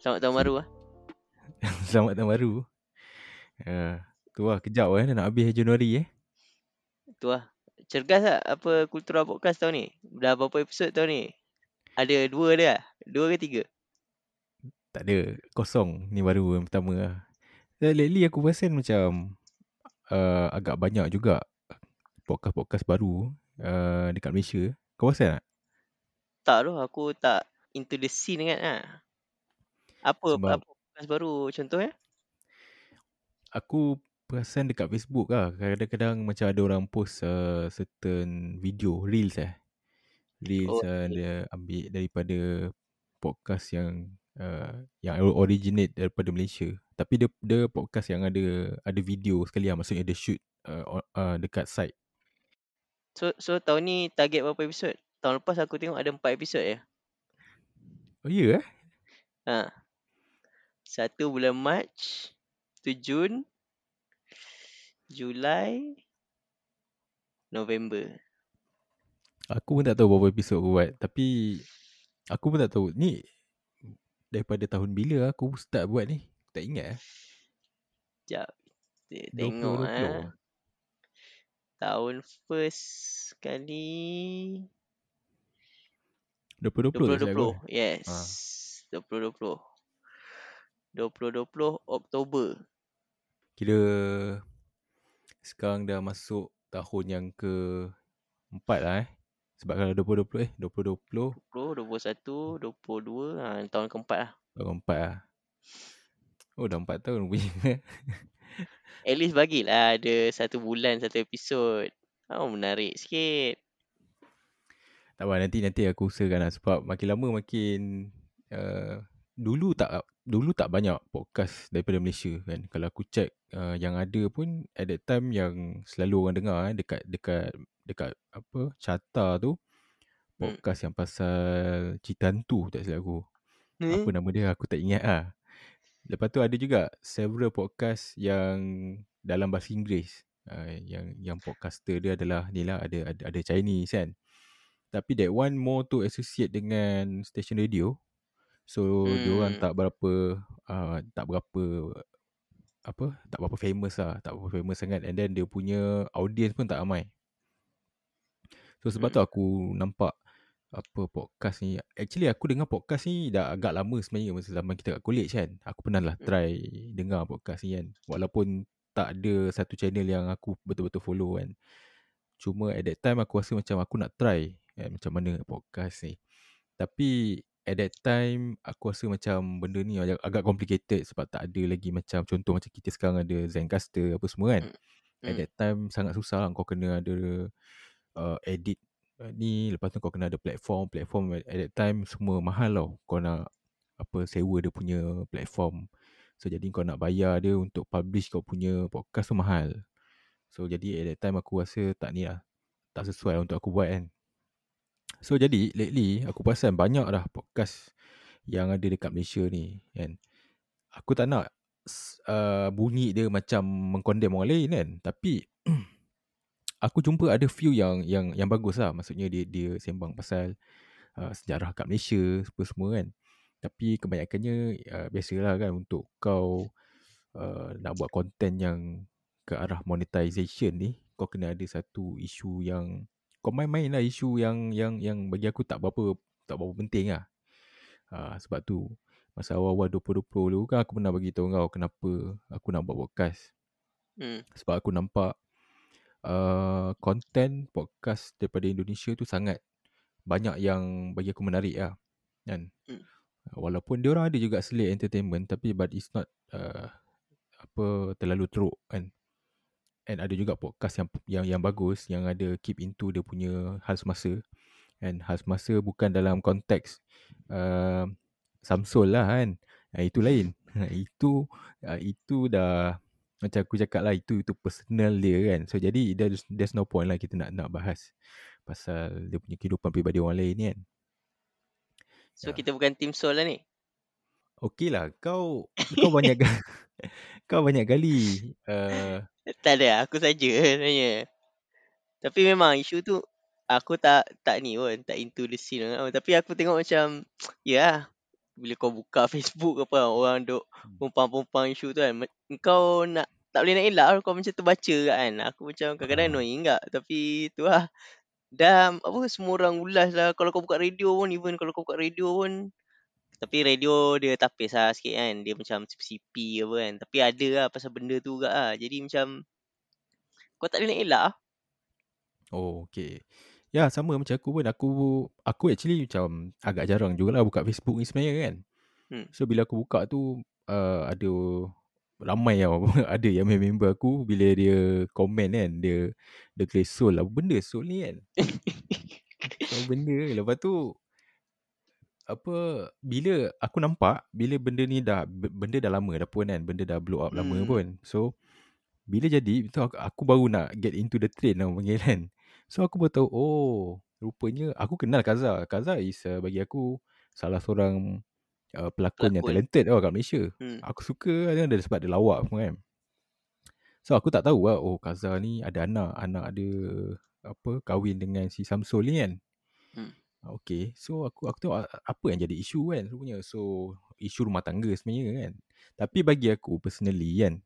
Selamat tahun baru ah. Selamat tahun baru. Uh, tu lah kejap eh nak habis Januari eh. Tu lah. Cergas tak apa Kultura Podcast tahun ni? Dah berapa episod tahun ni? Ada dua dia lah? Dua ke tiga? Tak ada. Kosong. Ni baru yang pertama lah. Dan lately aku perasan macam uh, agak banyak juga podcast-podcast baru uh, dekat Malaysia. Kau perasan tak? Tak tu. Aku tak into the scene kan lah. Apa, Sebab- apa podcast baru contohnya? Aku perasan dekat Facebook lah. Kadang-kadang macam ada orang post uh, certain video, reels eh. Reels Oh, uh, dia ambil daripada podcast yang uh, yang originate daripada Malaysia. Tapi dia dia podcast yang ada ada video sekali lah. Maksudnya dia shoot uh, uh, dekat site. So, so tahun ni target berapa episod? Tahun lepas aku tengok ada empat episod ya. Oh ya yeah, eh? Ha. Satu bulan Mac, tu Jun, Julai, November. Aku pun tak tahu berapa episod aku buat. Tapi aku pun tak tahu. Ni daripada tahun bila aku start buat ni. Tak ingat eh. Sekejap. 2020 Tengok ah. lah. Tahun first kali 2020 tak silap aku. 2020. Yes. Ha. 2020. 2020 Oktober. Kira sekarang dah masuk tahun yang ke empat lah eh. Sebab kalau 2020 eh 2020 20, 21, 22. Ha, tahun keempat lah. tahun empat lah. Oh dah empat tahun punya. At least bagilah ada satu bulan satu episod. Oh, menarik sikit. tak apa nanti nanti aku usahakan lah sebab makin lama makin uh, dulu tak dulu tak banyak podcast daripada Malaysia kan. Kalau aku check uh, yang ada pun at that time yang selalu orang dengar eh, dekat dekat dekat apa carta tu Hmm. podcast yang pasal cerita hantu tak silap aku. Apa Hmm? nama dia aku tak ingat ah. Lepas tu ada juga several podcast yang dalam bahasa Inggeris. Uh, yang yang podcaster dia adalah ni lah ada ada ada Chinese kan. Tapi that one more to associate dengan station radio. So hmm. diorang Hmm. tak berapa uh, tak berapa apa tak berapa famous lah, tak berapa famous sangat and then dia punya audience pun tak ramai. So sebab Hmm. tu aku nampak apa podcast ni actually aku dengar podcast ni dah agak lama sebenarnya masa zaman kita kat college kan aku pernah lah Hmm. try dengar podcast ni kan walaupun tak ada satu channel yang aku betul-betul follow kan cuma at that time aku rasa macam aku nak try kan, macam mana podcast ni tapi at that time aku rasa macam benda ni agak, agak complicated sebab tak ada lagi macam contoh macam kita sekarang ada Zencaster apa semua kan. At Hmm. that time sangat susah lah kau kena ada uh, edit uh, ni. Lepas tu kau kena ada platform. Platform at, at that time semua mahal tau. Kau nak apa sewa dia punya platform. So jadi kau nak bayar dia untuk publish kau punya podcast tu mahal. So jadi at that time aku rasa tak ni lah tak sesuai lah untuk aku buat kan so jadi lately aku perasan banyak dah podcast yang ada dekat Malaysia ni kan. Aku tak nak uh, bunyi dia macam mengkondem orang lain kan. Tapi aku jumpa ada few yang yang yang bagus lah. Maksudnya dia dia sembang pasal uh, sejarah kat Malaysia apa semua kan. Tapi kebanyakannya uh, biasalah kan untuk kau uh, nak buat konten yang ke arah monetization ni kau kena ada satu isu yang kau main-main lah isu yang yang yang bagi aku tak berapa tak berapa penting lah uh, sebab tu masa awal-awal 2020 dulu kan aku pernah bagi tahu kau kenapa aku nak buat podcast Hmm. sebab aku nampak uh, konten podcast daripada Indonesia tu sangat banyak yang bagi aku menarik lah kan Hmm. walaupun dia orang ada juga selit entertainment tapi but it's not uh, apa terlalu teruk kan and ada juga podcast yang yang yang bagus yang ada keep into dia punya hal semasa. Kan hal semasa bukan dalam konteks uh, Samsul lah kan. Uh, itu lain. Itu uh, itu dah macam aku cakap lah itu itu personal dia kan. So jadi there's, there's no point lah kita nak nak bahas pasal dia punya kehidupan peribadi orang lain ni kan. So Ya. kita bukan tim Sol lah ni. Okey lah. Kau kau banyak kau banyak kali uh, Tak ada, aku saja sebenarnya. Tapi memang isu tu aku tak tak ni pun, tak into the scene pun. Tapi aku tengok macam ya lah, bila kau buka Facebook ke apa orang duk Hmm. pumpang-pumpang isu tu kan kau nak tak boleh nak elak lah kau macam terbaca kan aku macam kadang-kadang Ah. annoying tak tapi tu lah dah apa semua orang ulas lah kalau kau buka radio pun even kalau kau buka radio pun tapi radio dia tapis lah sikit kan dia macam CP apa kan tapi ada lah pasal benda tu juga lah jadi macam kau tak boleh nak elak lah Oh, okay. Ya, sama macam aku pun. Aku aku actually macam agak jarang jugalah buka Facebook ni sebenarnya kan. Hmm. So, bila aku buka tu, uh, ada ramai tau. ada yang member aku bila dia komen kan. Dia dia tulis Sol. Apa benda Sol ni kan? Apa benda. Lepas tu, apa bila aku nampak bila benda ni dah benda dah lama dah pun kan benda dah blow up lama Hmm. pun so bila jadi tu aku, aku baru nak get into the train lah panggil kan so aku baru tahu oh rupanya aku kenal Kaza Kaza is uh, bagi aku salah seorang uh, pelakon, yang Pelakon. talented tau kat Malaysia hmm. aku suka dia sebab dia lawak semua kan so aku tak tahu lah oh Kaza ni ada anak anak dia apa kahwin dengan si Samsul ni kan Hmm. Okay, so aku aku tengok apa yang jadi isu kan sebenarnya. So, isu rumah tangga sebenarnya kan. Tapi bagi aku personally kan,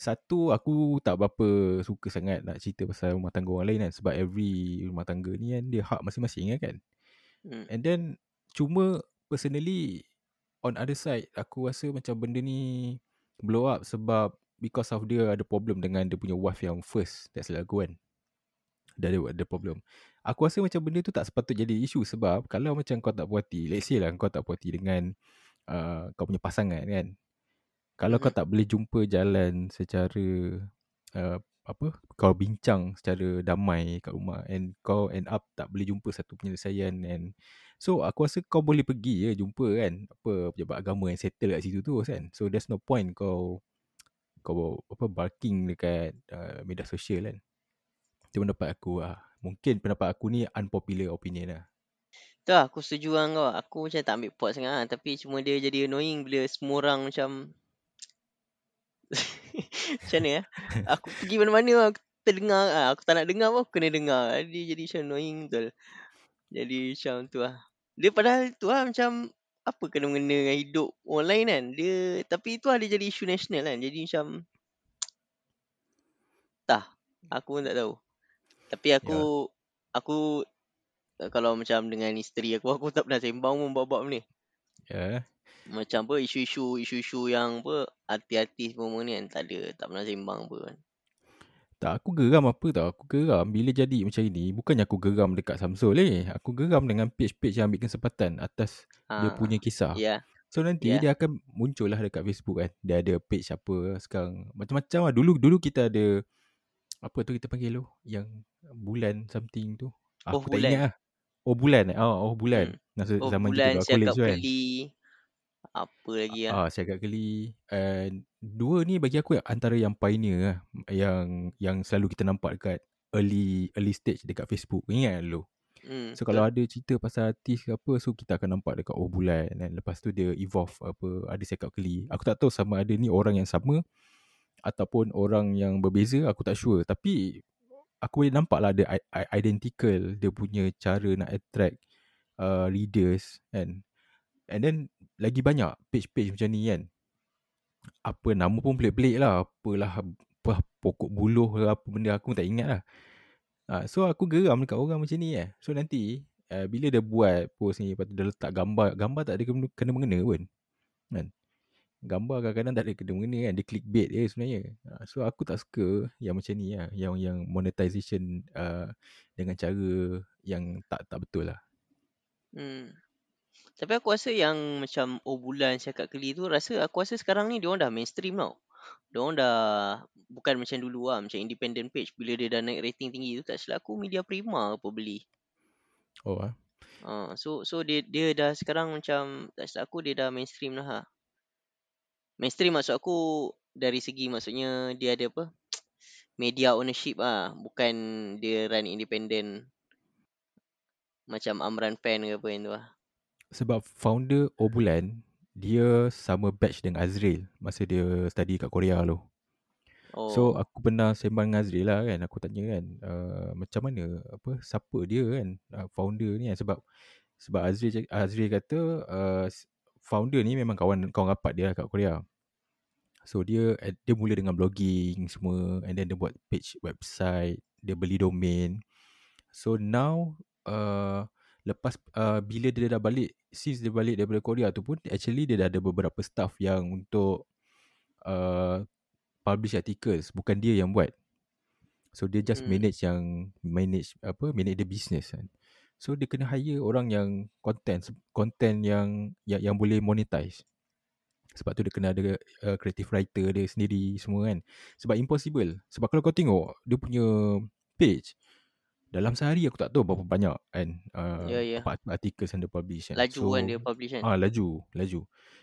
satu aku tak berapa suka sangat nak cerita pasal rumah tangga orang lain kan. Sebab every rumah tangga ni kan dia hak masing-masing kan. Hmm. And then, cuma personally, on other side, aku rasa macam benda ni blow up sebab because of dia ada problem dengan dia punya wife yang first. That's lagu kan. Dia ada, ada problem. Aku rasa macam benda tu tak sepatut jadi isu sebab kalau macam kau tak puas hati, let's say lah kau tak puas hati dengan uh, kau punya pasangan kan. Kalau kau Mhm. tak boleh jumpa jalan secara uh, apa kau bincang secara damai kat rumah and kau end up tak boleh jumpa satu penyelesaian and so aku rasa kau boleh pergi je jumpa kan apa pejabat agama yang settle kat situ tu kan. So there's no point kau kau apa barking dekat uh, media sosial kan. Itu pendapat aku lah. Mungkin pendapat aku ni unpopular opinion lah. Tu lah aku setuju dengan kau. Aku macam tak ambil pot sangat lah. Tapi cuma dia jadi annoying bila semua orang macam... macam mana ya? Aku pergi mana-mana aku terdengar. ah, Aku tak nak dengar pun aku kena dengar. Dia jadi macam annoying betul. Jadi macam tu lah. Dia padahal tu lah macam... Apa kena mengena dengan hidup orang lain kan? Dia Tapi tu lah dia jadi isu nasional kan? Jadi macam... Tak. Aku pun tak tahu. Tapi aku... Aku... Kalau macam dengan isteri aku, aku tak pernah sembang pun bab-bab ni. Ya. Yeah. Macam apa isu-isu isu-isu yang apa hati-hati semua ni kan tak ada tak pernah sembang apa kan. Tak, aku geram apa tau. Aku geram bila jadi macam ini. Bukannya aku geram dekat Samsul eh. Aku geram dengan page-page yang ambil kesempatan atas dia Ha, punya kisah. Ya. So nanti Ya. dia akan muncul lah dekat Facebook kan. Dia ada page apa sekarang. Macam-macam lah. Dulu dulu kita ada apa tu kita panggil tu yang bulan something tu. Oh, Aku tak bulan. ingat lah. Oh bulan eh. Oh, oh bulan. Hmm. Masa Oh zaman bulan kita kat siakap college tu kan. apa lagi. Ah, saya agak geli. And dua ni bagi aku antara yang pioneer lah. Yang yang selalu kita nampak dekat early early stage dekat Facebook. Ingat tak dulu? Hmm, So betul. kalau ada cerita pasal artis ke apa so kita akan nampak dekat oh bulan dan lepas tu dia evolve apa ada cakap keli. Aku tak tahu sama ada ni orang yang sama ataupun orang yang berbeza aku tak sure tapi aku boleh nampak lah i- identical dia punya cara nak attract uh, readers kan. And then lagi banyak page-page macam ni kan. Apa nama pun pelik-pelik lah. Apalah apa, pokok buluh ke apa benda aku tak ingat lah. Ha, so aku geram dekat orang macam ni eh. So nanti uh, bila dia buat post ni lepas tu dia letak gambar. Gambar tak ada kena mengena pun. Kan? Gambar kadang-kadang tak ada kena mengena kan. Dia clickbait je sebenarnya. Ha, so aku tak suka yang macam ni lah. Yang yang monetization uh, dengan cara yang tak tak betul lah. Hmm. Tapi aku rasa yang macam oh bulan siakap keli tu rasa aku rasa sekarang ni dia orang dah mainstream tau. Dia orang dah bukan macam dulu lah macam independent page bila dia dah naik rating tinggi tu tak silap aku media prima apa beli. Oh ah. Ha, so so dia dia dah sekarang macam tak silap aku dia dah mainstream lah. Ha. Mainstream maksud aku dari segi maksudnya dia ada apa? Media ownership ah, bukan dia run independent macam Amran Fan ke apa yang tu lah. Sebab founder Obulan dia sama batch dengan Azril masa dia study kat Korea tu. Oh. So aku pernah sembang dengan Azril lah kan. Aku tanya kan uh, macam mana apa siapa dia kan uh, founder ni kan sebab sebab Azril Azril kata uh, founder ni memang kawan kawan rapat dia lah kat Korea. So dia dia mula dengan blogging semua and then dia buat page website, dia beli domain. So now uh, lepas uh, bila dia dah balik since dia balik daripada Korea tu pun actually dia dah ada beberapa staff yang untuk uh, publish articles bukan dia yang buat. So dia just Hmm. manage yang manage apa manage the business kan. So dia kena hire orang yang content content yang yang, yang boleh monetize. Sebab tu dia kena ada uh, creative writer dia sendiri semua kan. Sebab impossible. Sebab kalau kau tengok dia punya page dalam sehari aku tak tahu berapa banyak kan uh, Ya, ya. apa artikel yang dia publish kan. Laju kan dia publish kan. Ah laju, laju.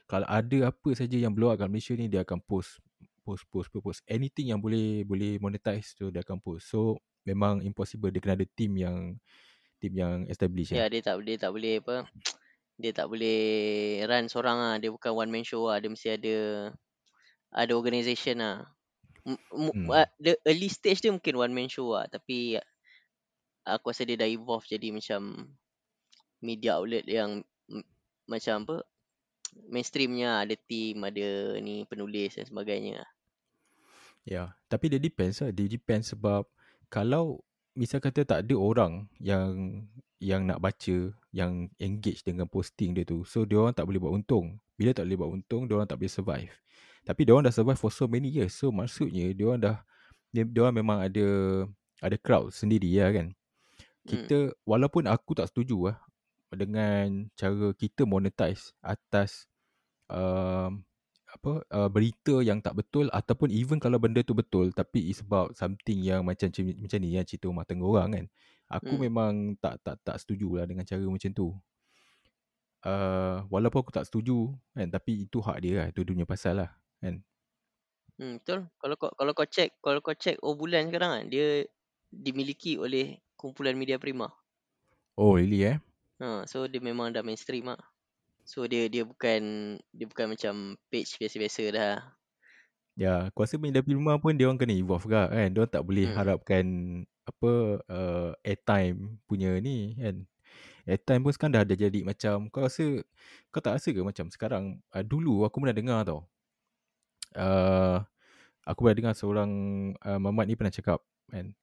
Kalau ada apa saja yang blow up kat Malaysia ni dia akan post post post post, post. anything yang boleh boleh monetize tu dia akan post. So memang impossible dia kena ada team yang team yang establish Ya, kan. dia tak dia tak boleh apa. Dia tak boleh run seorang ah. Dia bukan one man show ah. Dia mesti ada ada organisation ah. M- Hmm. ah, the early stage dia mungkin one man show ah, tapi aku rasa dia dah evolve jadi macam media outlet yang m- macam apa mainstreamnya ada team ada ni penulis dan sebagainya Ya, tapi dia depends lah. Dia depends sebab kalau misal kata tak ada orang yang yang nak baca, yang engage dengan posting dia tu. So dia orang tak boleh buat untung. Bila tak boleh buat untung, dia orang tak boleh survive. Tapi dia orang dah survive for so many years. So maksudnya dia orang dah dia, dia orang memang ada ada crowd sendiri ya kan. hmm. Kita walaupun aku tak setuju lah dengan cara kita monetize atas um, apa uh, berita yang tak betul ataupun even kalau benda tu betul tapi it's about something yang macam macam, ni yang cerita rumah tangga orang kan. Aku Hmm. memang tak tak tak setuju lah dengan cara macam tu. Uh, walaupun aku tak setuju kan tapi itu hak dia lah, itu dunia pasal lah kan. hmm betul kalau kau kalau kau check kalau kau check oh bulan sekarang kan dia dimiliki oleh kumpulan media prima Oh really eh? ha so dia memang dah mainstream ah so dia dia bukan dia bukan macam page biasa-biasa dah Ya, aku rasa media prima pun dia orang kena evolve juga kan. Dia orang tak boleh Hmm. harapkan apa uh, airtime punya ni kan. Airtime pun sekarang dah ada jadi macam kau rasa kau tak rasa ke macam sekarang uh, dulu aku pernah dengar tau. Uh, aku pernah dengar seorang uh, mamat ni pernah cakap kan.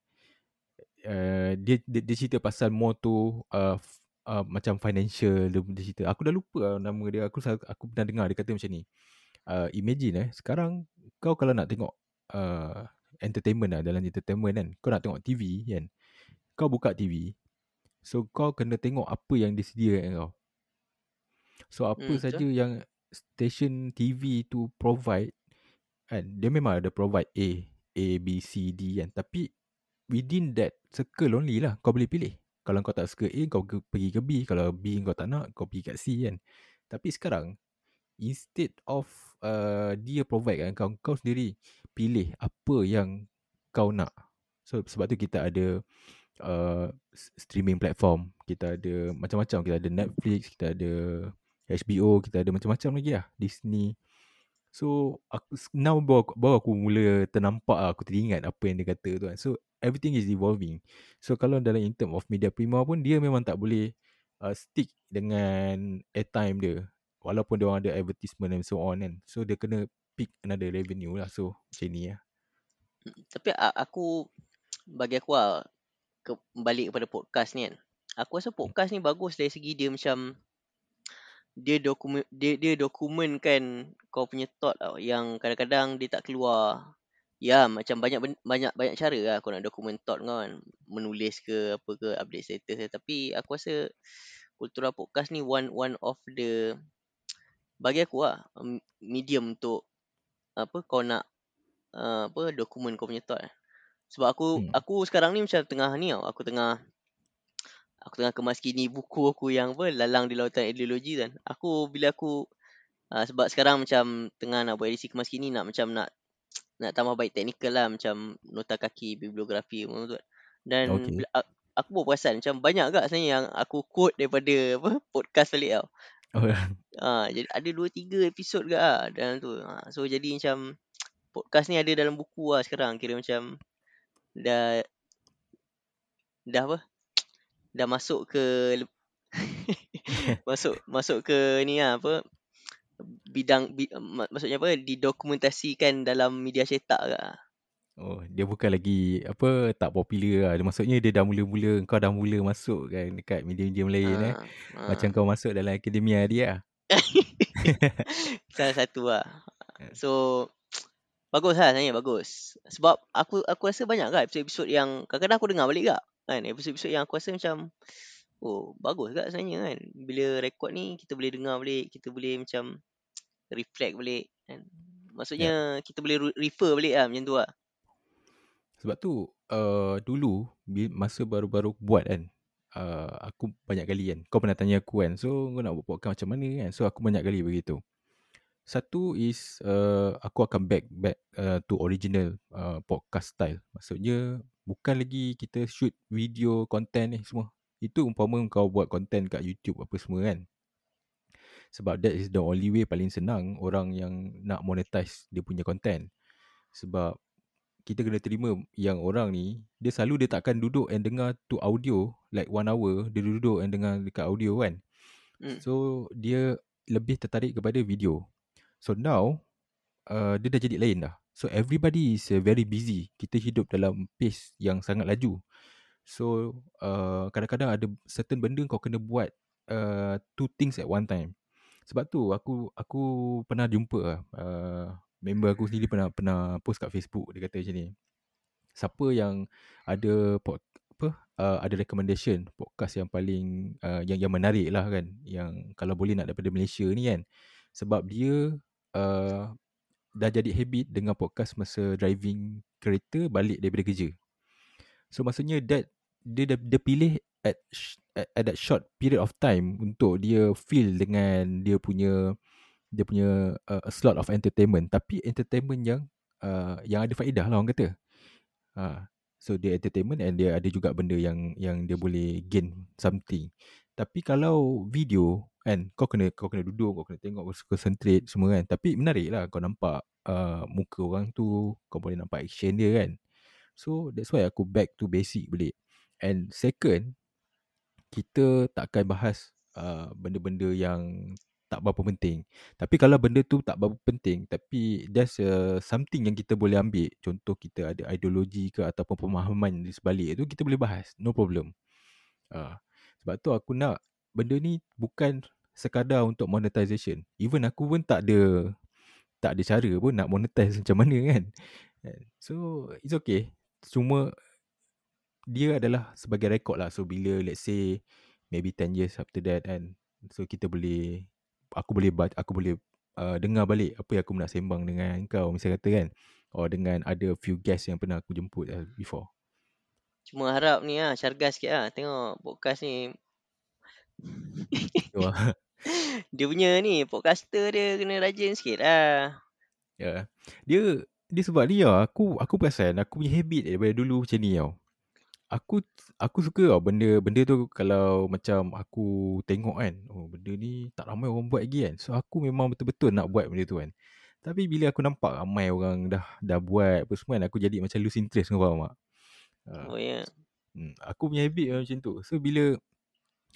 Uh, dia, dia dia cerita pasal more tu uh, uh, macam financial dia, dia cerita. Aku dah lupa lah nama dia. Aku aku pernah dengar dia kata macam ni. Uh, imagine eh sekarang kau kalau nak tengok uh, entertainment lah dalam entertainment kan kau nak tengok TV kan kau buka TV so kau kena tengok apa yang disediakan kau so apa Hmm, saja yang station TV tu provide kan dia memang ada provide A A B C D kan tapi within that circle only lah kau boleh pilih kalau kau tak suka A kau pergi ke B. Kalau B kau tak nak kau pergi kat C kan. Tapi sekarang instead of uh, dia provide kan kau kau sendiri pilih apa yang kau nak. So sebab tu kita ada uh, streaming platform. Kita ada macam-macam. Kita ada Netflix kita ada HBO kita ada macam-macam lagi lah. Disney. So aku now baru, baru aku mula ternampak lah, aku teringat apa yang dia kata tu kan. So everything is evolving. So kalau dalam in term of media prima pun dia memang tak boleh uh, stick dengan airtime dia. Walaupun dia orang ada advertisement and so on kan. So dia kena pick another revenue lah. So macam ni lah. Tapi a- aku bagi aku lah ke, balik kepada podcast ni kan. Aku rasa podcast ni bagus dari segi dia macam dia dokumen dia dia dokumenkan kau punya thought tau yang kadang-kadang dia tak keluar ya macam banyak ben- banyak banyak cara lah kau nak dokumen thought kau kan menulis ke apa ke update status ke tapi aku rasa kultura podcast ni one one of the bagi aku lah um, medium untuk apa kau nak uh, apa dokumen kau punya thought sebab aku Hmm. aku sekarang ni macam tengah ni tau. Aku tengah aku tengah kemaskini buku aku yang apa lalang di lautan ideologi kan. Aku bila aku uh, sebab sekarang macam tengah nak buat edisi kemaskini nak macam nak nak tambah baik teknikal lah macam nota kaki bibliografi semua tu dan Okay. aku baru perasan macam banyak agak sebenarnya yang aku quote daripada apa podcast balik tau oh, Ah, jadi ada dua tiga episod ke ah dalam tu. Ha, so jadi macam podcast ni ada dalam buku lah sekarang kira macam dah dah apa? Dah masuk ke masuk masuk ke ni lah apa? Bidang bi, mak, maksudnya apa didokumentasikan dalam media cetak ke? Oh, dia bukan lagi apa tak popular lah. Dia maksudnya dia dah mula-mula kau dah mula masuk kan dekat medium-medium lain eh. Ha, Macam ha. kau masuk dalam akademia dia lah. Salah satu lah. So bagus lah sebenarnya bagus. Sebab aku aku rasa banyak kan episod-episod yang kadang-kadang aku dengar balik gak. Kan episod-episod yang aku rasa macam oh bagus gak sebenarnya kan. Bila rekod ni kita boleh dengar balik, kita boleh macam reflect balik kan. Maksudnya kita boleh re- refer balik lah macam tu lah. Sebab tu uh, dulu masa baru-baru buat kan uh, aku banyak kali kan kau pernah tanya aku kan so kau nak buat podcast macam mana kan so aku banyak kali begitu. Satu is uh, aku akan back back uh, to original uh, podcast style. Maksudnya bukan lagi kita shoot video content ni semua. Itu umpama kau buat content kat YouTube apa semua kan. Sebab that is the only way paling senang orang yang nak monetize dia punya content. Sebab kita kena terima yang orang ni dia selalu dia takkan duduk and dengar tu audio like one hour dia duduk and dengar dekat audio kan. Hmm. So dia lebih tertarik kepada video. So now uh, dia dah jadi lain dah. So everybody is uh, very busy. Kita hidup dalam pace yang sangat laju. So uh, kadang-kadang ada certain benda kau kena buat uh, two things at one time. Sebab tu aku aku pernah jumpa uh, member aku sendiri pernah pernah post kat Facebook dia kata macam ni. Siapa yang ada pod, apa uh, ada recommendation podcast yang paling uh, yang yang menarik lah kan yang kalau boleh nak daripada Malaysia ni kan. Sebab dia uh, dah jadi habit dengan podcast masa driving kereta balik daripada kerja. So maksudnya that dia dia, dia pilih at, at at that short period of time untuk dia feel dengan dia punya dia punya uh, a slot of entertainment tapi entertainment yang uh, yang ada faedah lah orang kata. Ha, so dia entertainment and dia ada juga benda yang yang dia boleh gain something. Tapi kalau video kan kau kena kau kena duduk kau kena tengok kau concentrate semua kan. Tapi menarik lah kau nampak uh, muka orang tu kau boleh nampak action dia kan. So that's why aku back to basic balik. And second kita takkan bahas uh, benda-benda yang tak berapa penting. Tapi kalau benda tu tak berapa penting tapi there's uh, something yang kita boleh ambil. Contoh kita ada ideologi ke ataupun pemahaman di sebalik tu kita boleh bahas. No problem. Uh, sebab tu aku nak benda ni bukan sekadar untuk monetization. Even aku pun tak ada tak ada cara pun nak monetize macam mana kan. Kan? So it's okay. Cuma dia adalah sebagai rekod lah. So bila let's say maybe 10 years after that kan. So kita boleh aku boleh aku boleh uh, dengar balik apa yang aku nak sembang dengan kau misalnya kata kan. Or dengan ada few guests yang pernah aku jemput uh, before. Cuma harap ni lah syargas sikit lah tengok podcast ni. So, Dia punya ni podcaster dia kena rajin sikit lah. yeah. Dia dia sebab dia aku aku perasan aku punya habit daripada dulu macam ni tau. Aku aku suka tau benda benda tu kalau macam aku tengok kan. Oh benda ni tak ramai orang buat lagi kan. So aku memang betul-betul nak buat benda tu kan. Tapi bila aku nampak ramai orang dah dah buat apa semua kan aku jadi macam lose interest kau faham tak? Uh, Oh ya. Yeah. Hmm, aku punya habit macam tu. So bila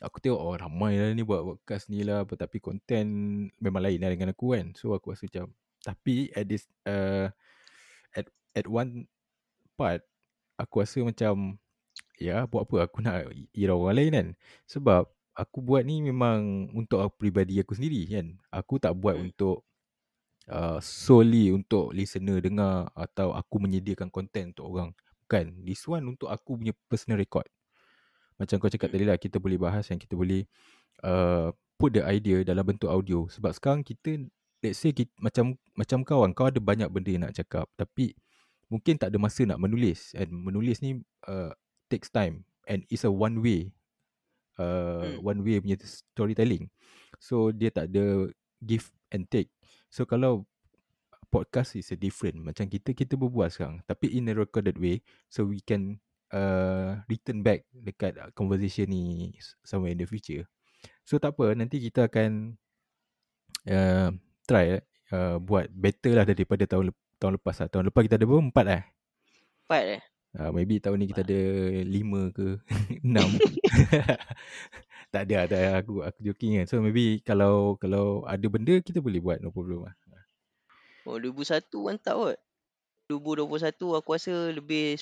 aku tengok oh ramai lah ni buat podcast ni lah apa tapi konten memang lain lah dengan aku kan. So aku rasa macam tapi at this uh, at at one part aku rasa macam ya buat apa aku nak ira orang lain kan. Sebab aku buat ni memang untuk aku peribadi aku sendiri kan. Aku tak buat Hmm. untuk uh, solely untuk listener dengar atau aku menyediakan konten untuk orang. Bukan. This one untuk aku punya personal record. Macam kau cakap Hmm. tadi lah, kita boleh bahas yang kita boleh uh, put the idea dalam bentuk audio. Sebab sekarang kita, let's say kita, macam macam kau kan, kau ada banyak benda nak cakap. Tapi mungkin tak ada masa nak menulis. And menulis ni uh, takes time. And it's a one way. Uh, Hmm. one way punya storytelling. So dia tak ada give and take. So kalau podcast is a different. Macam kita kita berbual sekarang tapi in a recorded way so we can uh, return back dekat uh, conversation ni somewhere in the future. So tak apa nanti kita akan uh, try uh, buat better lah daripada tahun lep- tahun lepas lah. Tahun lepas kita ada berapa? Empat lah. Empat eh. Uh, maybe tahun ni kita ada lima ke enam. Tak ada, ada aku aku joking kan. So maybe kalau kalau ada benda kita boleh buat no problem lah. Oh 2001 mantap kot. 2021 aku rasa lebih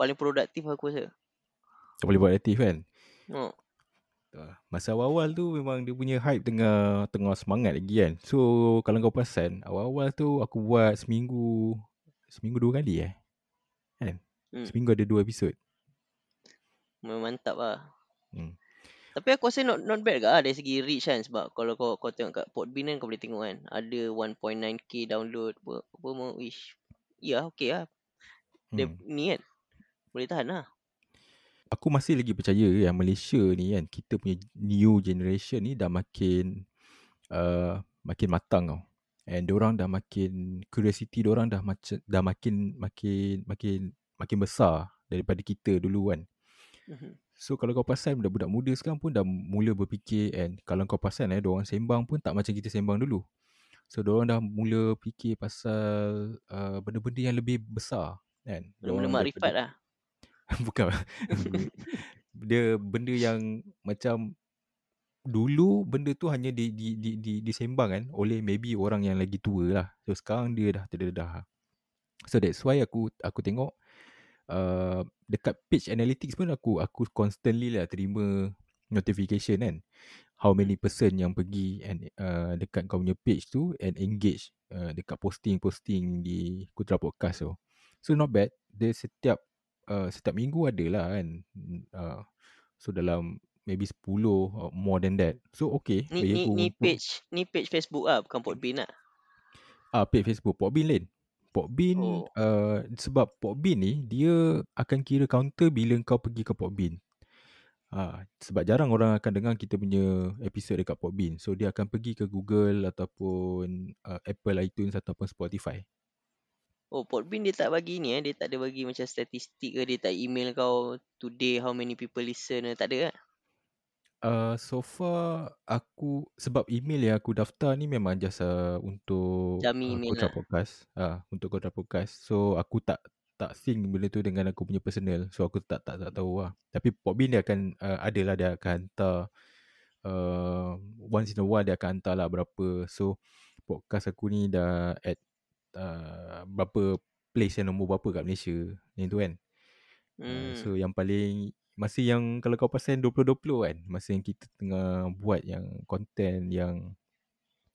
paling produktif aku rasa. Tak boleh buat aktif kan. Oh. Masa awal-awal tu memang dia punya hype tengah tengah semangat lagi kan. So kalau kau perasan awal-awal tu aku buat seminggu seminggu dua kali eh. Hmm. Seminggu ada dua episod. Mantap lah. Hmm. Tapi aku rasa not not bad ke lah dari segi reach kan sebab kalau kau kau tengok kat Podbean kan kau boleh tengok kan ada 1.9k download apa apa mau wish. Ya okey lah. Dia Hmm. ni kan boleh tahan lah. Aku masih lagi percaya yang Malaysia ni kan kita punya new generation ni dah makin uh, makin matang tau. And orang dah makin curiosity orang dah macam dah makin makin makin makin besar daripada kita dulu kan. Mhm. So kalau kau perasan budak-budak muda sekarang pun dah mula berfikir and kalau kau perasan eh orang sembang pun tak macam kita sembang dulu. So orang dah mula fikir pasal uh, benda-benda yang lebih besar kan. Dorang makrifat lah. Bukan. dia benda yang macam dulu benda tu hanya di di di, di disembang kan oleh maybe orang yang lagi tua lah. So sekarang dia dah terdedah. So that's why aku aku tengok uh, dekat page analytics pun aku aku constantly lah terima notification kan. How many person yang pergi and uh, dekat kau punya page tu and engage uh, dekat posting-posting di Kutra Podcast tu. So not bad. Dia setiap uh, setiap minggu ada lah kan. Uh, so dalam maybe 10 or more than that. So okay. Ni ni ni page ni page Facebook ah bukan Podbean lah. Ah, page Facebook Pokbin lain. Pokbin Oh. oh. uh, sebab Pokbin ni dia akan kira counter bila kau pergi ke Pokbin. Ah, sebab jarang orang akan dengar kita punya episod dekat Pokbin. So dia akan pergi ke Google ataupun uh, Apple iTunes ataupun Spotify. Oh Podbean dia tak bagi ni eh dia tak ada bagi macam statistik ke dia tak email kau today how many people listen tak ada kan? Uh, so far aku sebab email yang aku daftar ni memang just uh, untuk Dummy uh, Kotra lah. Podcast. Ah, uh, untuk Kotra Podcast. So aku tak tak sync benda tu dengan aku punya personal. So aku tak tak tak tahu lah. Tapi Podbean dia akan uh, adalah dia akan hantar uh, once in a while dia akan hantar lah berapa. So podcast aku ni dah at uh, berapa place yang nombor berapa kat Malaysia. Yang tu kan. Uh, Hmm. so yang paling masa yang kalau kau pasal 2020 kan masa yang kita tengah buat yang content yang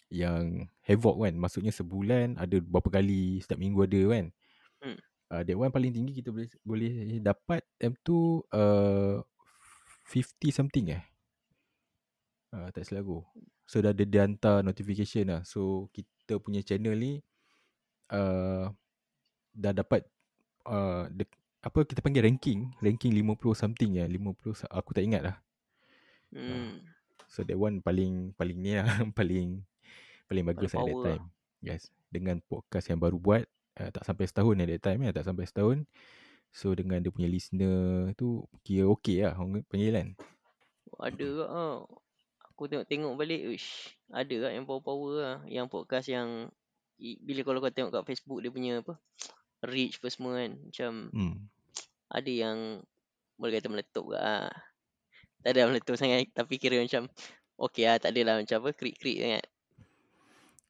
yang havoc kan maksudnya sebulan ada berapa kali setiap minggu ada kan. Hmm. uh, that one paling tinggi kita boleh boleh dapat time tu uh, 50 something eh. Uh, tak silap aku. So dah ada dia hantar notification lah. So kita punya channel ni uh, dah dapat uh, apa kita panggil ranking ranking 50 something ya 50 sa- aku tak ingat lah Hmm. so that one paling paling ni lah paling paling bagus at that power lah. time yes dengan podcast yang baru buat uh, tak sampai setahun at that time ya tak sampai setahun so dengan dia punya listener tu kira okey lah orang panggil kan Ada ke ah. Aku tengok-tengok balik uish ada ke yang power-power lah yang podcast yang bila kalau kau tengok kat Facebook dia punya apa reach apa semua kan macam hmm. ada yang boleh kata meletup ke ah. Tak ada meletup sangat tapi kira macam okey lah tak adalah macam apa krik-krik sangat.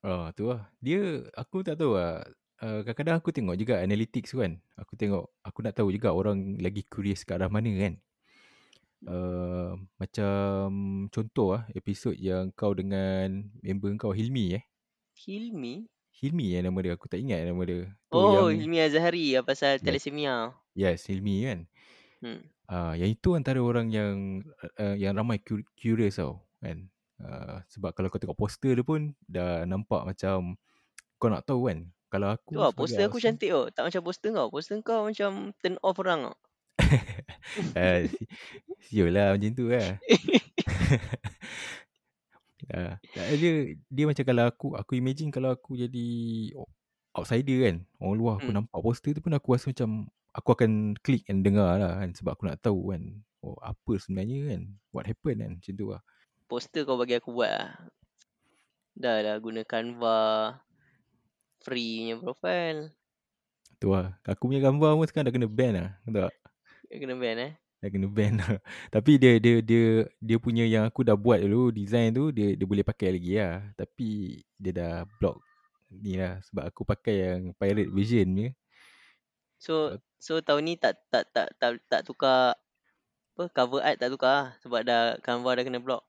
Ah tu lah. Dia aku tak tahu lah. Uh, kadang-kadang aku tengok juga analytics tu kan. Aku tengok aku nak tahu juga orang lagi curious ke arah mana kan. Uh, macam contoh ah episod yang kau dengan member kau Hilmi eh. Hilmi? Hilmi yang nama dia aku tak ingat nama dia. Tu Oh, yang Hilmi Azhari yang pasal Yes. thalassemia. yes Hilmi kan. Hmm. Ah uh, yang itu antara orang yang uh, yang ramai cu- curious tau kan. Uh, sebab kalau kau tengok poster dia pun dah nampak macam kau nak tahu kan. Kalau aku Tu sebagai poster aku outsider- cantik tau. Tak macam poster kau. Poster kau macam turn off orang tau. Ah, si- siul lah macam tu lah. ah, tak, dia dia macam kalau aku aku imagine kalau aku jadi outsider kan. Orang luar aku Hmm. nampak poster tu pun aku rasa macam aku akan klik and dengar lah kan sebab aku nak tahu kan. Oh apa sebenarnya kan. What happened kan macam tu lah. Poster kau bagi aku buat lah. Dah dah guna Canva. Free punya profile. Tu lah. Aku punya gambar pun sekarang dah kena ban lah. Tak? Kena ban eh. Dah kena ban lah. Tapi dia dia dia dia punya yang aku dah buat dulu design tu dia dia boleh pakai lagi lah. Tapi dia dah block ni lah sebab aku pakai yang pirate version ni. So so tahun ni tak tak tak tak, tak tukar apa cover art tak tukar lah sebab dah Canva dah kena block.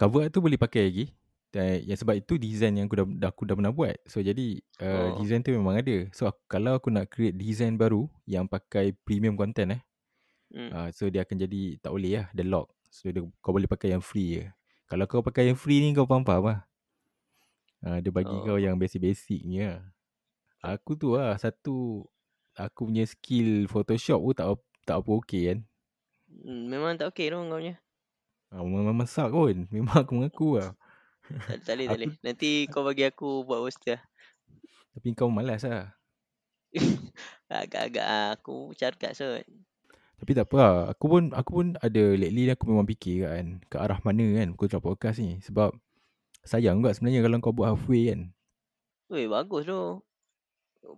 Cover art tu boleh pakai lagi. Dan yang sebab itu design yang aku dah, dah aku dah pernah buat. So jadi uh, Oh. design tu memang ada. So aku, kalau aku nak create design baru yang pakai premium content eh. Hmm. Uh, so dia akan jadi tak boleh lah. Dia lock. So dia, kau boleh pakai yang free je. Kalau kau pakai yang free ni kau faham-faham lah. Uh, dia bagi oh. kau yang basic-basic ni lah. Aku tu lah satu aku punya skill Photoshop pun tak tak apa okey kan. Hmm, memang tak okey dong kau punya. Ah, memang masak pun. Memang aku mengaku lah. Tak, tak boleh, tak boleh. Nanti kau bagi aku buat poster. Tapi kau malas lah. Agak-agak aku carkat sot. Tapi tak apa lah. Aku pun, aku pun ada lately ni aku memang fikir kan. Ke arah mana kan aku drop podcast ni. Sebab sayang juga sebenarnya kalau kau buat halfway kan. Weh, bagus tu.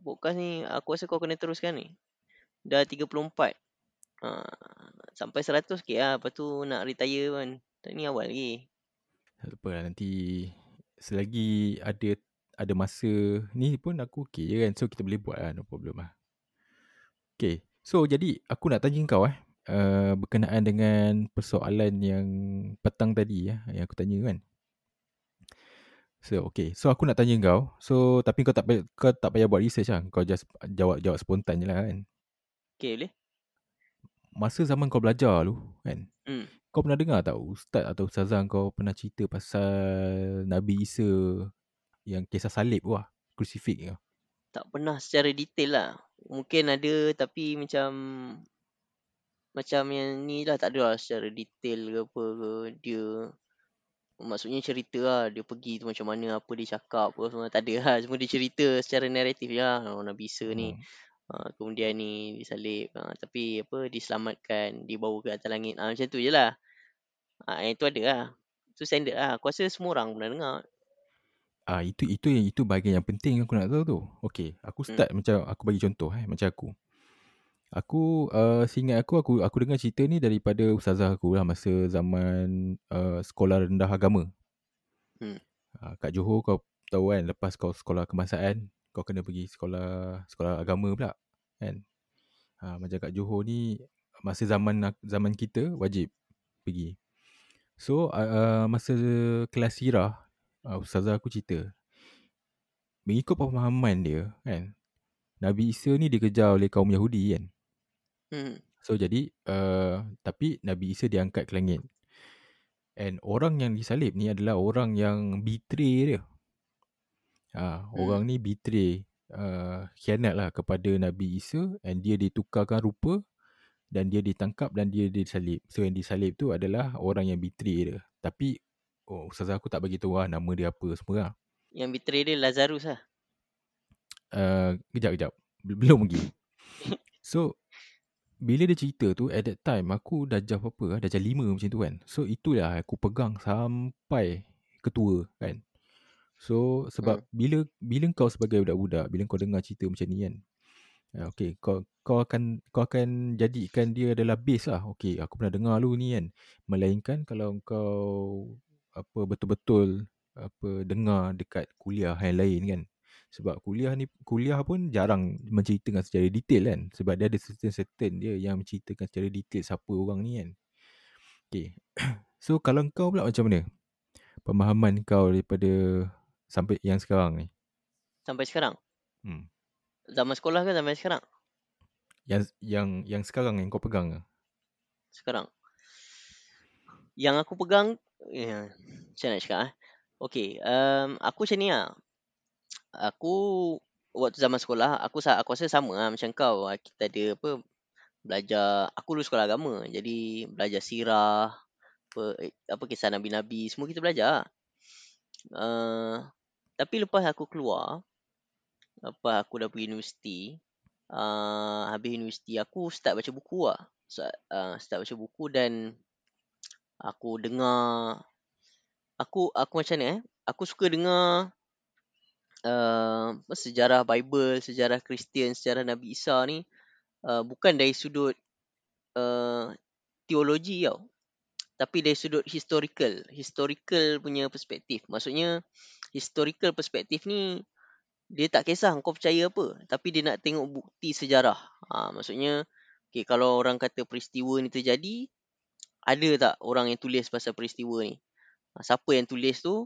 Podcast ni aku rasa kau kena teruskan ni. Dah 34. Ha, sampai 100 ke lah. Lepas tu nak retire kan. Tak ni awal lagi. Tak apa lah nanti selagi ada ada masa ni pun aku okay je kan. So kita boleh buat lah. No problem lah. Okay. So jadi aku nak tanya kau eh. Uh, berkenaan dengan persoalan yang petang tadi ya, yang aku tanya kan. So okay. So aku nak tanya kau. So tapi kau tak payah, kau tak payah buat research lah. Kau just jawab jawab spontan je lah kan. Okay boleh? Masa zaman kau belajar tu kan. Hmm. Kau pernah dengar tak ustaz atau ustazah kau pernah cerita pasal Nabi Isa yang kisah salib tu lah. Crucifix tu. Tak pernah secara detail lah. Mungkin ada tapi macam macam yang ni lah tak ada lah secara detail ke apa ke. Dia maksudnya cerita lah dia pergi tu macam mana apa dia cakap apa semua tak ada lah. Semua dia cerita secara naratif je lah. Oh, Nabi Isa ni. Hmm. ha, kemudian ni disalib ha, tapi apa diselamatkan dibawa ke atas langit. Ha, macam tu je lah. Ha, yang tu ada lah. Tu standard lah. Aku rasa semua orang pernah dengar Ah itu itu yang itu bahagian yang penting yang aku nak tahu tu. Okey, aku Hmm. start macam aku bagi contoh eh macam aku. Aku uh, seingat aku aku aku dengar cerita ni daripada ustazah aku lah masa zaman uh, sekolah rendah agama. Hmm. Uh, kat Johor kau tahu kan lepas kau sekolah kebangsaan kau kena pergi sekolah sekolah agama pula kan. Ha, macam kat Johor ni masa zaman zaman kita wajib pergi. So uh, uh, masa kelas sirah uh, ustazah aku cerita mengikut pemahaman dia kan Nabi Isa ni dikejar oleh kaum Yahudi kan. hmm. So jadi uh, tapi Nabi Isa diangkat ke langit. And orang yang disalib ni adalah orang yang betray dia. Ha, Hmm. orang ni betray uh, khianat lah kepada Nabi Isa and dia ditukarkan rupa dan dia ditangkap dan dia disalib. So yang disalib tu adalah orang yang betray dia. Tapi oh, ustazah aku tak bagi tahu lah nama dia apa semua lah. yang betray dia Lazarus lah Uh, kejap kejap. Bel- Belum lagi. So bila dia cerita tu at that time aku dah jam berapa ah? Dah jam 5 macam tu kan. So itulah aku pegang sampai ketua kan. So sebab hmm. bila bila kau sebagai budak-budak, bila kau dengar cerita macam ni kan. Uh, okay, kau kau akan kau akan jadikan dia adalah base lah. Okay, aku pernah dengar lu ni kan. Melainkan kalau kau apa betul-betul apa dengar dekat kuliah yang lain kan. Sebab kuliah ni kuliah pun jarang menceritakan secara detail kan. Sebab dia ada certain-certain dia yang menceritakan secara detail siapa orang ni kan. Okay. so kalau kau pula macam mana? Pemahaman kau daripada sampai yang sekarang ni. sampai sekarang Hmm. zaman sekolah ke sampai sekarang Yang yang yang sekarang yang kau pegang ke? sekarang. Yang aku pegang, ya, macam nak cakap eh? Okay, um, aku macam ni lah. Aku waktu zaman sekolah, aku aku rasa sama lah macam kau. Kita ada apa, belajar, aku dulu sekolah agama. Jadi belajar sirah, apa, apa kisah Nabi-Nabi, semua kita belajar. Uh, tapi lepas aku keluar, lepas aku dah pergi universiti, uh, habis universiti, aku start baca buku lah. Start, uh, start baca buku dan aku dengar aku aku macam ni eh aku suka dengar uh, sejarah Bible sejarah Kristian sejarah Nabi Isa ni uh, bukan dari sudut uh, teologi tau. Tapi dari sudut historical. Historical punya perspektif. Maksudnya, historical perspektif ni, dia tak kisah kau percaya apa. Tapi dia nak tengok bukti sejarah. Ha, maksudnya, okay, kalau orang kata peristiwa ni terjadi, ada tak orang yang tulis pasal peristiwa ni? Ha, siapa yang tulis tu?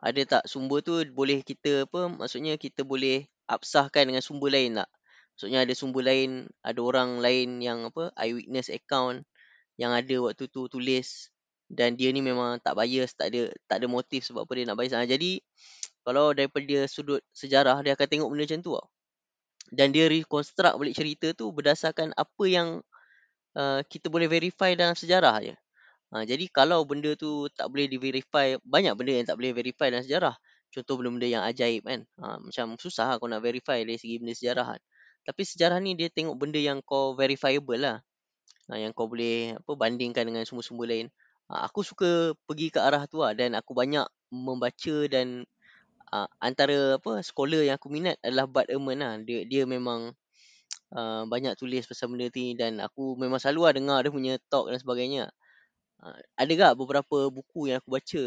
Ada tak sumber tu boleh kita apa? Maksudnya kita boleh absahkan dengan sumber lain tak? Maksudnya ada sumber lain, ada orang lain yang apa? Eyewitness account yang ada waktu tu tulis dan dia ni memang tak bias, tak ada tak ada motif sebab apa dia nak bias. Ha, jadi kalau daripada sudut sejarah dia akan tengok benda macam tu tau. Dan dia reconstruct balik cerita tu berdasarkan apa yang uh, kita boleh verify dalam sejarah je. Ha, jadi kalau benda tu tak boleh di-verify, banyak benda yang tak boleh verify dalam sejarah. Contoh benda-benda yang ajaib kan. Ha, macam susah lah kau nak verify dari segi benda sejarah kan. Tapi sejarah ni dia tengok benda yang kau verifiable lah. Ha, yang kau boleh apa bandingkan dengan sumber-sumber lain. Ha, aku suka pergi ke arah tu lah. Dan aku banyak membaca dan uh, antara apa scholar yang aku minat adalah Bud Ehrman lah. Dia, dia memang uh, banyak tulis pasal benda ni. Dan aku memang selalu lah dengar dia punya talk dan sebagainya. Uh, ada tak beberapa buku yang aku baca?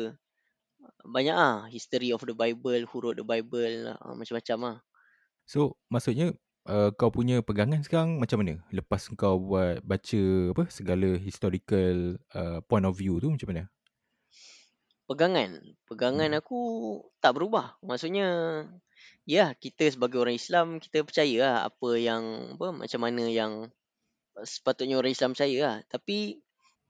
Banyak ah, History of the Bible, Who Wrote the Bible, uh, macam-macam ah. So, maksudnya uh, kau punya pegangan sekarang macam mana? Lepas kau buat baca apa segala historical uh, point of view tu macam mana? Pegangan, pegangan Hmm. aku tak berubah. Maksudnya ya, kita sebagai orang Islam kita percaya lah apa yang apa macam mana yang sepatutnya orang Islam percaya lah. Tapi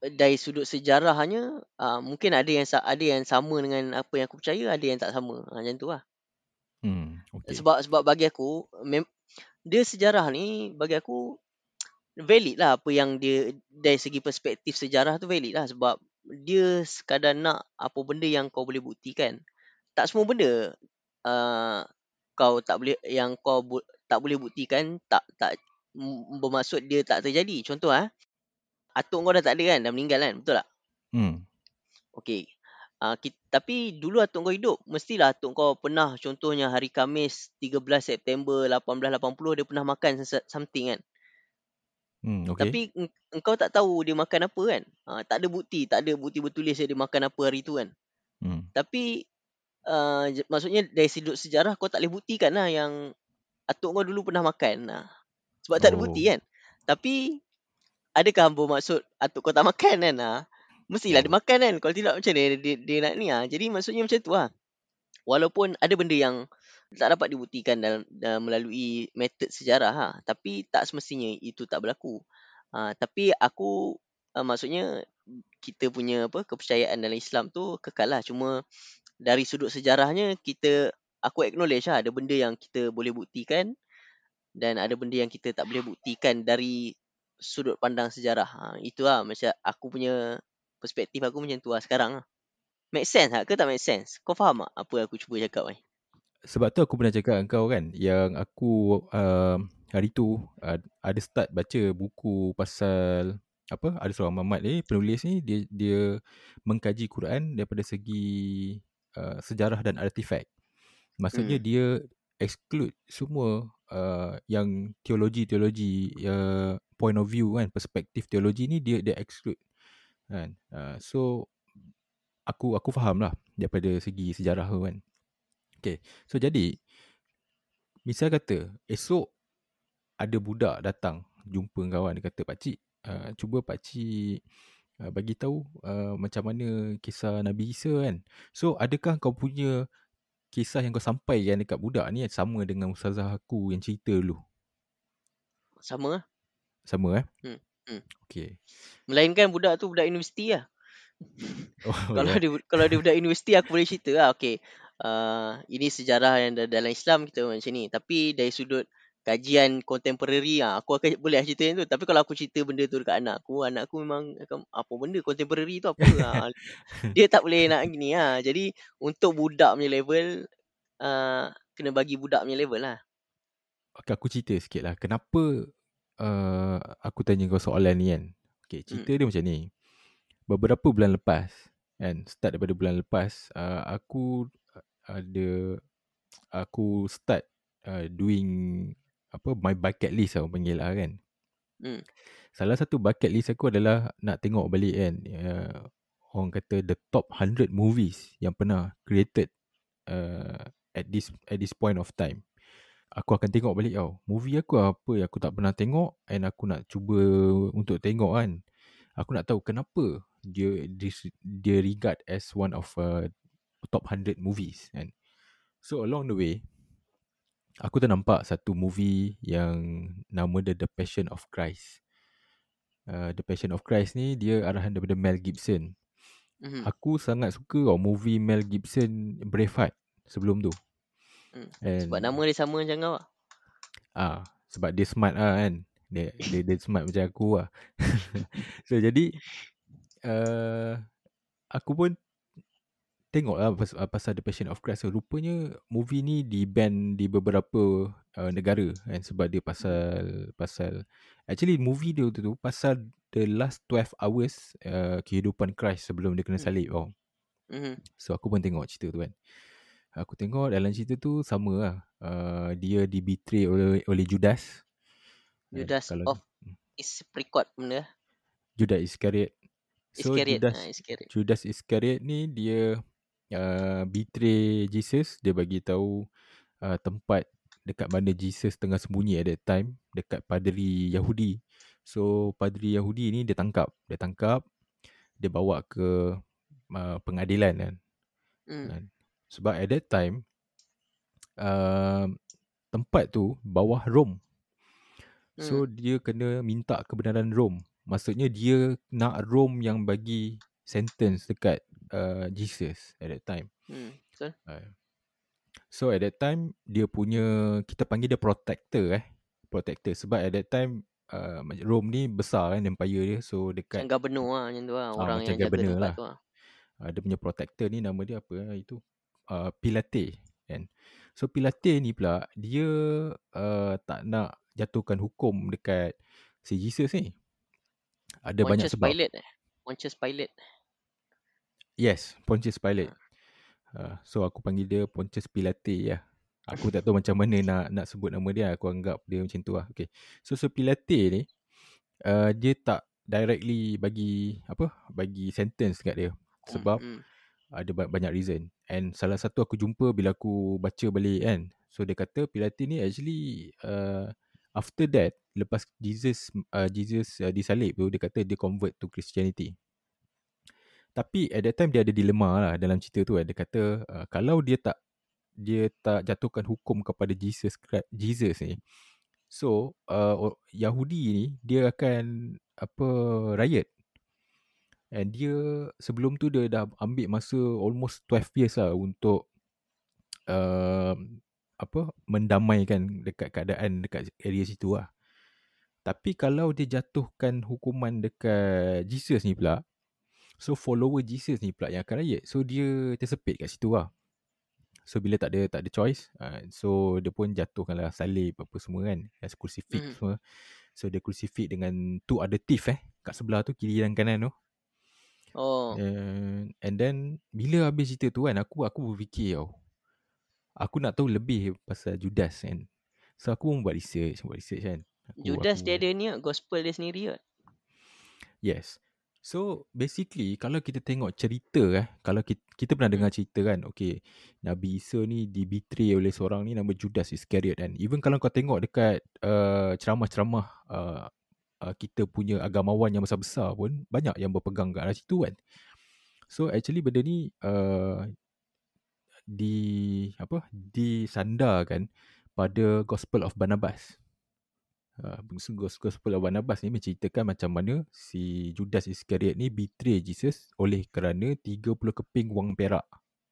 dari sudut sejarahnya uh, mungkin ada yang ada yang sama dengan apa yang aku percaya, ada yang tak sama. Ha, macam tu lah. Hmm, okay. Sebab sebab bagi aku mem- dia sejarah ni bagi aku valid lah apa yang dia dari segi perspektif sejarah tu valid lah sebab dia sekadar nak apa benda yang kau boleh buktikan. Tak semua benda uh, kau tak boleh yang kau bu- tak boleh buktikan tak tak m- bermaksud dia tak terjadi. Contoh ah, atuk kau dah tak ada kan, dah meninggal kan, betul tak? Hmm. Okey. Uh, kita, tapi dulu atuk kau hidup, mestilah atuk kau pernah contohnya hari Khamis 13 September 1880 dia pernah makan something kan. Hmm, okay. Tapi eng- engkau tak tahu dia makan apa kan. Ha, tak ada bukti, tak ada bukti bertulis dia makan apa hari tu kan. Hmm. Tapi uh, maksudnya dari sudut sejarah kau tak boleh buktikan lah yang atuk kau dulu pernah makan. Nah. Sebab tak ada bukti Oh. kan. Tapi adakah hamba maksud atuk kau tak makan kan? Ha? Mestilah Oh. dia makan kan. Kalau tidak macam dia, dia, dia nak ni ha? Jadi maksudnya macam tu lah. Walaupun ada benda yang tak dapat dibuktikan dalam, dalam melalui metod sejarah ha. Tapi tak semestinya itu tak berlaku. Ha, tapi aku uh, maksudnya kita punya apa kepercayaan dalam Islam tu kekal lah. Cuma dari sudut sejarahnya kita aku acknowledge lah ada benda yang kita boleh buktikan dan ada benda yang kita tak boleh buktikan dari sudut pandang sejarah. Ha, itu lah macam aku punya perspektif aku macam tu lah sekarang lah. Make sense tak ke tak make sense? Kau faham tak apa aku cuba cakap ni? Sebab tu aku pernah cakap dengan kau kan yang aku uh, hari tu uh, ada start baca buku pasal apa ada seorang mamat ni penulis ni dia dia mengkaji Quran daripada segi uh, sejarah dan artifak. Maksudnya Hmm. dia exclude semua uh, yang teologi-teologi uh, point of view kan perspektif teologi ni dia dia exclude kan. Uh, so aku aku faham lah daripada segi sejarah tu kan. Okay. So jadi misal kata esok ada budak datang jumpa kawan dia kata pak cik uh, cuba pak cik uh, bagi tahu uh, macam mana kisah Nabi Isa kan. So adakah kau punya kisah yang kau sampaikan dekat budak ni sama dengan ustazah aku yang cerita dulu? Sama lah. Sama eh? Hmm, hmm. Okay. Melainkan budak tu budak universiti lah. Oh, kalau ya. dia kalau dia budak universiti aku boleh cerita lah. Okay. Uh, ini sejarah yang da- dalam Islam kita macam ni. Tapi dari sudut kajian contemporary ah aku akan boleh lah cerita yang tu. Tapi kalau aku cerita benda tu dekat anak aku, anak aku memang akan apa benda contemporary tu apa ah. Dia tak boleh nak gini ah. Jadi untuk budak punya level uh, kena bagi budak punya level lah. Okay, aku cerita sikit lah. Kenapa uh, aku tanya kau soalan ni kan? Okay, cerita dia macam ni. Beberapa bulan lepas, kan, start daripada bulan lepas, uh, aku ada, aku start uh, doing, apa, my bucket list orang panggil lah kan. Hmm. salah satu bucket list aku adalah nak tengok balik kan uh, orang kata the top 100 movies yang pernah created uh, at this at this point of time. Aku akan tengok balik tau. Movie aku apa yang aku tak pernah tengok and aku nak cuba untuk tengok kan. Aku nak tahu kenapa dia dia regard as one of uh, top 100 movies kan. So along the way aku ternampak satu movie yang nama dia The Passion of Christ. Uh, The Passion of Christ ni dia arahan daripada Mel Gibson. Mhm. Aku sangat suka tau movie Mel Gibson Braveheart sebelum tu. Hmm. And, Sebab nama dia sama macam kau lah. Ah, sebab dia smart lah kan. Dia dia, dia smart macam aku lah. so jadi uh, aku pun tengok lah pasal, pasal The Passion of Christ. Rupanya movie ni di ban di beberapa uh, negara kan sebab dia pasal pasal actually movie dia tu, tu pasal the last 12 hours uh, kehidupan Christ sebelum dia kena Hmm. salib tau. Mhm. So aku pun tengok cerita tu kan. Aku tengok dalam cerita tu sama lah. Uh, dia di betray oleh, oleh Judas. Judas kalau of is prequel benda. Judas Iscariot. So Iscariot. Judas Ha, Iscariot. Judas Iscariot ni dia uh, betray Jesus. Dia bagi tahu uh, tempat dekat mana Jesus tengah sembunyi at that time dekat padri Yahudi. So padri Yahudi ni dia tangkap, dia tangkap, dia bawa ke uh, pengadilan kan. Kan. Sebab at that time uh, tempat tu bawah Rom. So Hmm. dia kena minta kebenaran Rom. Maksudnya dia nak Rom yang bagi sentence dekat uh, Jesus at that time. Hmm. Betul. Uh, so at that time dia punya kita panggil dia protector eh. Protector sebab at that time uh, Rome ni besar kan empire dia. So dekat Macam governor lah macam tu lah. Ah, Orang macam yang jaga tempat lah. tu lah. uh, dia punya protector ni nama dia apa eh, itu uh, Pilate kan. So Pilate ni pula dia uh, tak nak jatuhkan hukum dekat si Jesus ni. Ada banyak Pontius sebab. Pilate eh. Pontius Pilate. Yes, Pontius Pilate. Uh, so aku panggil dia Pontius Pilate lah. Aku tak tahu macam mana nak nak sebut nama dia. Aku anggap dia macam tu lah. Okay. So so Pilate ni uh, dia tak directly bagi apa bagi sentence kat dia sebab Hmm. ada ba- banyak reason and salah satu aku jumpa bila aku baca balik kan so dia kata Pilate ni actually uh, after that lepas Jesus uh, Jesus uh, disalib tu dia kata dia convert to Christianity tapi at that time dia ada dilema lah dalam cerita tu kan. dia kata uh, kalau dia tak dia tak jatuhkan hukum kepada Jesus Jesus ni so uh, Yahudi ni dia akan apa riot And dia sebelum tu dia dah ambil masa almost 12 years lah untuk uh, apa mendamaikan dekat keadaan dekat area situ lah. Tapi kalau dia jatuhkan hukuman dekat Jesus ni pula, so follower Jesus ni pula yang akan riot. So dia tersepit kat situ lah. So bila tak ada tak ada choice, uh, so dia pun jatuhkan lah salib apa semua kan, as crucifix Mhm. semua. So dia crucifix dengan two other thief eh kat sebelah tu kiri dan kanan tu. Oh. And, and then bila habis cerita tu kan aku aku berfikir tau. Aku nak tahu lebih pasal Judas kan. So aku pun buat research, buat research kan. Aku, Judas aku, dia ada ni gospel dia sendiri lah. Yes. So basically kalau kita tengok cerita eh, kalau kita, kita pernah dengar cerita kan, okay, Nabi Isa ni dibetray oleh seorang ni nama Judas Iscariot kan. Even kalau kau tengok dekat uh, ceramah-ceramah uh, uh, kita punya agamawan yang besar-besar pun banyak yang berpegang kat arah situ kan. So actually benda ni uh, di apa disandarkan pada Gospel of Barnabas. Uh, Gospel of Barnabas ni menceritakan macam mana si Judas Iscariot ni betray Jesus oleh kerana 30 keping wang perak.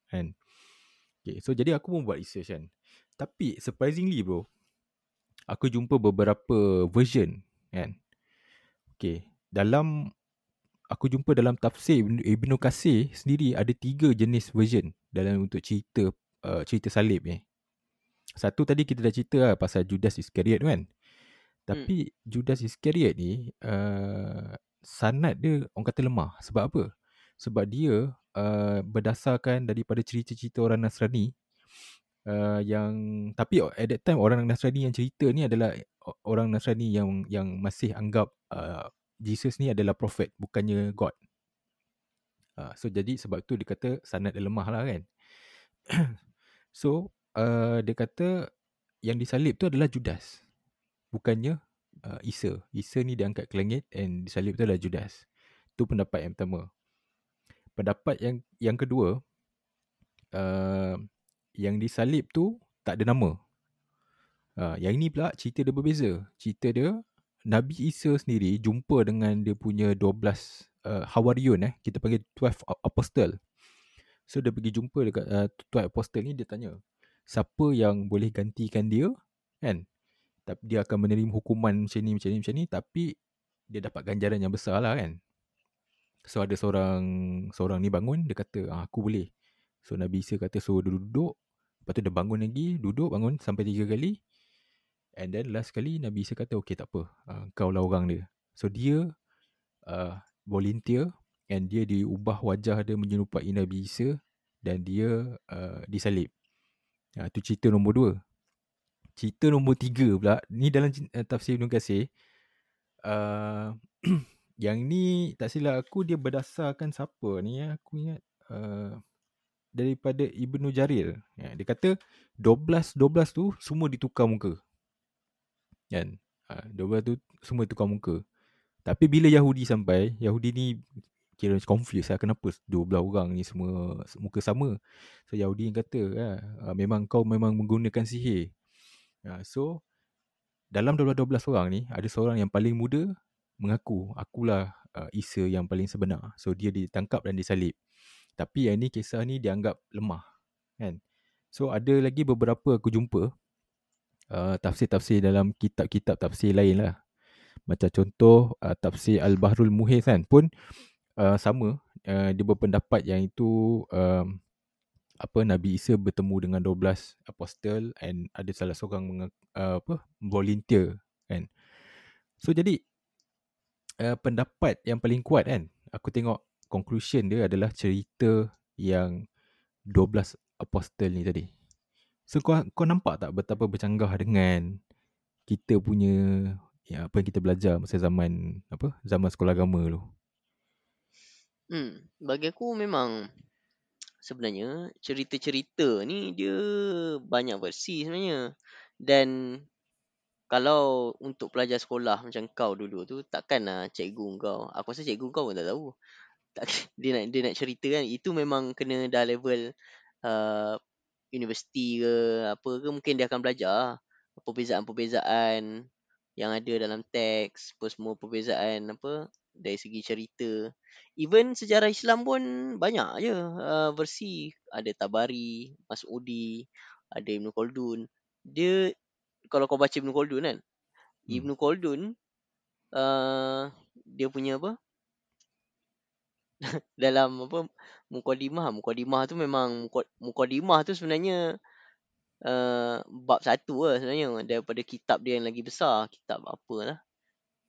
Kan? Okay, so jadi aku pun buat research kan. Tapi surprisingly bro, aku jumpa beberapa version kan. Okay, dalam aku jumpa dalam tafsir Ibn- Kasir sendiri ada tiga jenis version dalam untuk cerita uh, cerita salib ni. Satu tadi kita dah cerita lah pasal Judas Iscariot kan. Tapi hmm. Judas Iscariot ni uh, sanad dia orang kata lemah. Sebab apa? Sebab dia uh, berdasarkan daripada cerita-cerita orang Nasrani uh, yang tapi at that time orang Nasrani yang cerita ni adalah orang Nasrani yang yang masih anggap uh, Jesus ni adalah prophet bukannya god. Uh, so jadi sebab tu dia kata sanad dia lemah lah kan. so uh, dia kata yang disalib tu adalah Judas. Bukannya uh, Isa. Isa ni diangkat ke langit and disalib tu adalah Judas. Tu pendapat yang pertama. Pendapat yang yang kedua uh, yang disalib tu tak ada nama. Uh, yang ini pula cerita dia berbeza. Cerita dia Nabi Isa sendiri jumpa dengan dia punya 12 uh, Hawariyun eh. Kita panggil 12 Apostle. So dia pergi jumpa dekat uh, 12 Apostle ni dia tanya. Siapa yang boleh gantikan dia? Kan? Tapi dia akan menerima hukuman macam ni, macam ni, macam ni. Tapi dia dapat ganjaran yang besar lah kan. So ada seorang seorang ni bangun. Dia kata ah, aku boleh. So Nabi Isa kata suruh duduk-duduk. Lepas tu dia bangun lagi. Duduk bangun sampai tiga kali. And then last kali Nabi Isa kata okay tak apa. Uh, kau lah orang dia. So dia uh, volunteer. And dia diubah wajah dia menyerupai Nabi Isa. Dan dia uh, disalib. Uh, tu cerita nombor dua. Cerita nombor tiga pula. Ni dalam uh, tafsir Ibn Qasir. Uh, yang ni tak silap aku dia berdasarkan siapa ni ya. Aku ingat. Uh, daripada Ibnu Jarir. Ya, dia kata 12-12 tu semua ditukar muka. Kan? Ha, 12 tu semua tukar muka. Tapi bila Yahudi sampai, Yahudi ni kira confused lah kenapa 12 orang ni semua muka sama. So Yahudi yang kata, ya, memang kau memang menggunakan sihir. Ya, so dalam 12-12 orang ni, ada seorang yang paling muda mengaku, akulah uh, Isa yang paling sebenar. So dia ditangkap dan disalib. Tapi yang ni kisah ni dianggap lemah. Kan? So ada lagi beberapa aku jumpa uh, tafsir-tafsir dalam kitab-kitab tafsir lain lah. Macam contoh uh, tafsir Al-Bahrul Muhis kan pun uh, sama. Uh, dia berpendapat yang itu um, apa Nabi Isa bertemu dengan 12 apostel and ada salah seorang meng, uh, apa volunteer kan. So jadi uh, pendapat yang paling kuat kan aku tengok conclusion dia adalah cerita yang 12 apostel ni tadi. So kau kau nampak tak betapa bercanggah dengan kita punya ya apa yang kita belajar masa zaman apa zaman sekolah agama tu. Hmm, bagi aku memang sebenarnya cerita-cerita ni dia banyak versi sebenarnya. Dan kalau untuk pelajar sekolah macam kau dulu tu takkanlah cikgu kau. Aku rasa cikgu kau pun tak tahu. Tak, dia nak dia nak cerita kan itu memang kena dah level uh, universiti ke apa ke mungkin dia akan belajar perbezaan-perbezaan yang ada dalam teks apa semua perbezaan apa dari segi cerita. Even sejarah Islam pun banyak je. Uh, versi ada Tabari Masudi ada Ibn Khaldun. Dia kalau kau baca Ibn Khaldun kan hmm. Ibn Khaldun uh, dia punya apa? Dalam apa mukadimah mukadimah tu memang mukadimah tu sebenarnya uh, bab satu lah sebenarnya. Daripada kitab dia yang lagi besar kitab apa lah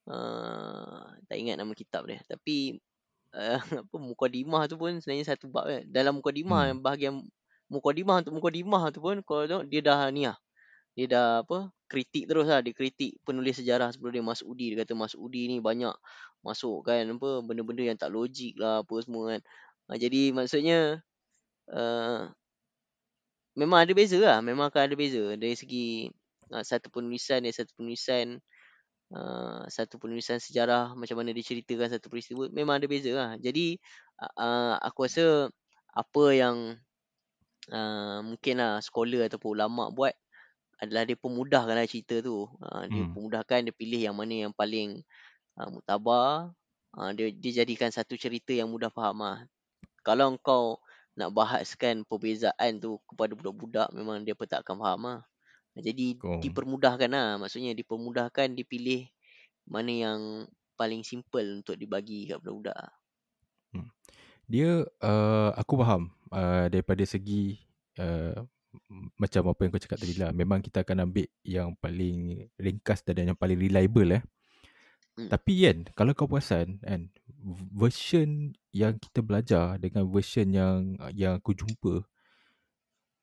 uh, tak ingat nama kitab dia. Tapi uh, apa mukadimah tu pun sebenarnya satu bab kan. Dalam mukadimah hmm. bahagian mukadimah untuk mukadimah tu pun kalau tengok dia dah ni lah dia dah apa kritik terus lah. Dia kritik penulis sejarah sebelum dia Masudi dia kata Masudi ni banyak masuk kan apa benda-benda yang tak logik lah apa semua kan. Ha, jadi maksudnya uh, memang ada beza lah. Memang akan ada beza. Dari segi uh, satu penulisan dan satu penulisan uh, satu penulisan sejarah macam mana diceritakan satu peristiwa memang ada beza lah jadi uh, aku rasa apa yang uh, mungkin lah sekolah ataupun ulama buat adalah dia pemudahkan lah cerita tu. Ha, dia hmm. pemudahkan, dia pilih yang mana yang paling uh, mutabar. Ha, dia, dia jadikan satu cerita yang mudah faham lah. Kalau kau nak bahaskan perbezaan tu kepada budak-budak, memang dia pun tak akan faham lah. Jadi oh. dipermudahkan lah. Maksudnya dipermudahkan, dipilih mana yang paling simple untuk dibagi kat budak-budak. Hmm. Dia, uh, aku faham uh, daripada segi uh, macam apa yang kau cakap tadi lah memang kita akan ambil yang paling ringkas dan yang paling reliable eh hmm. tapi kan kalau kau perasan kan version yang kita belajar dengan version yang yang aku jumpa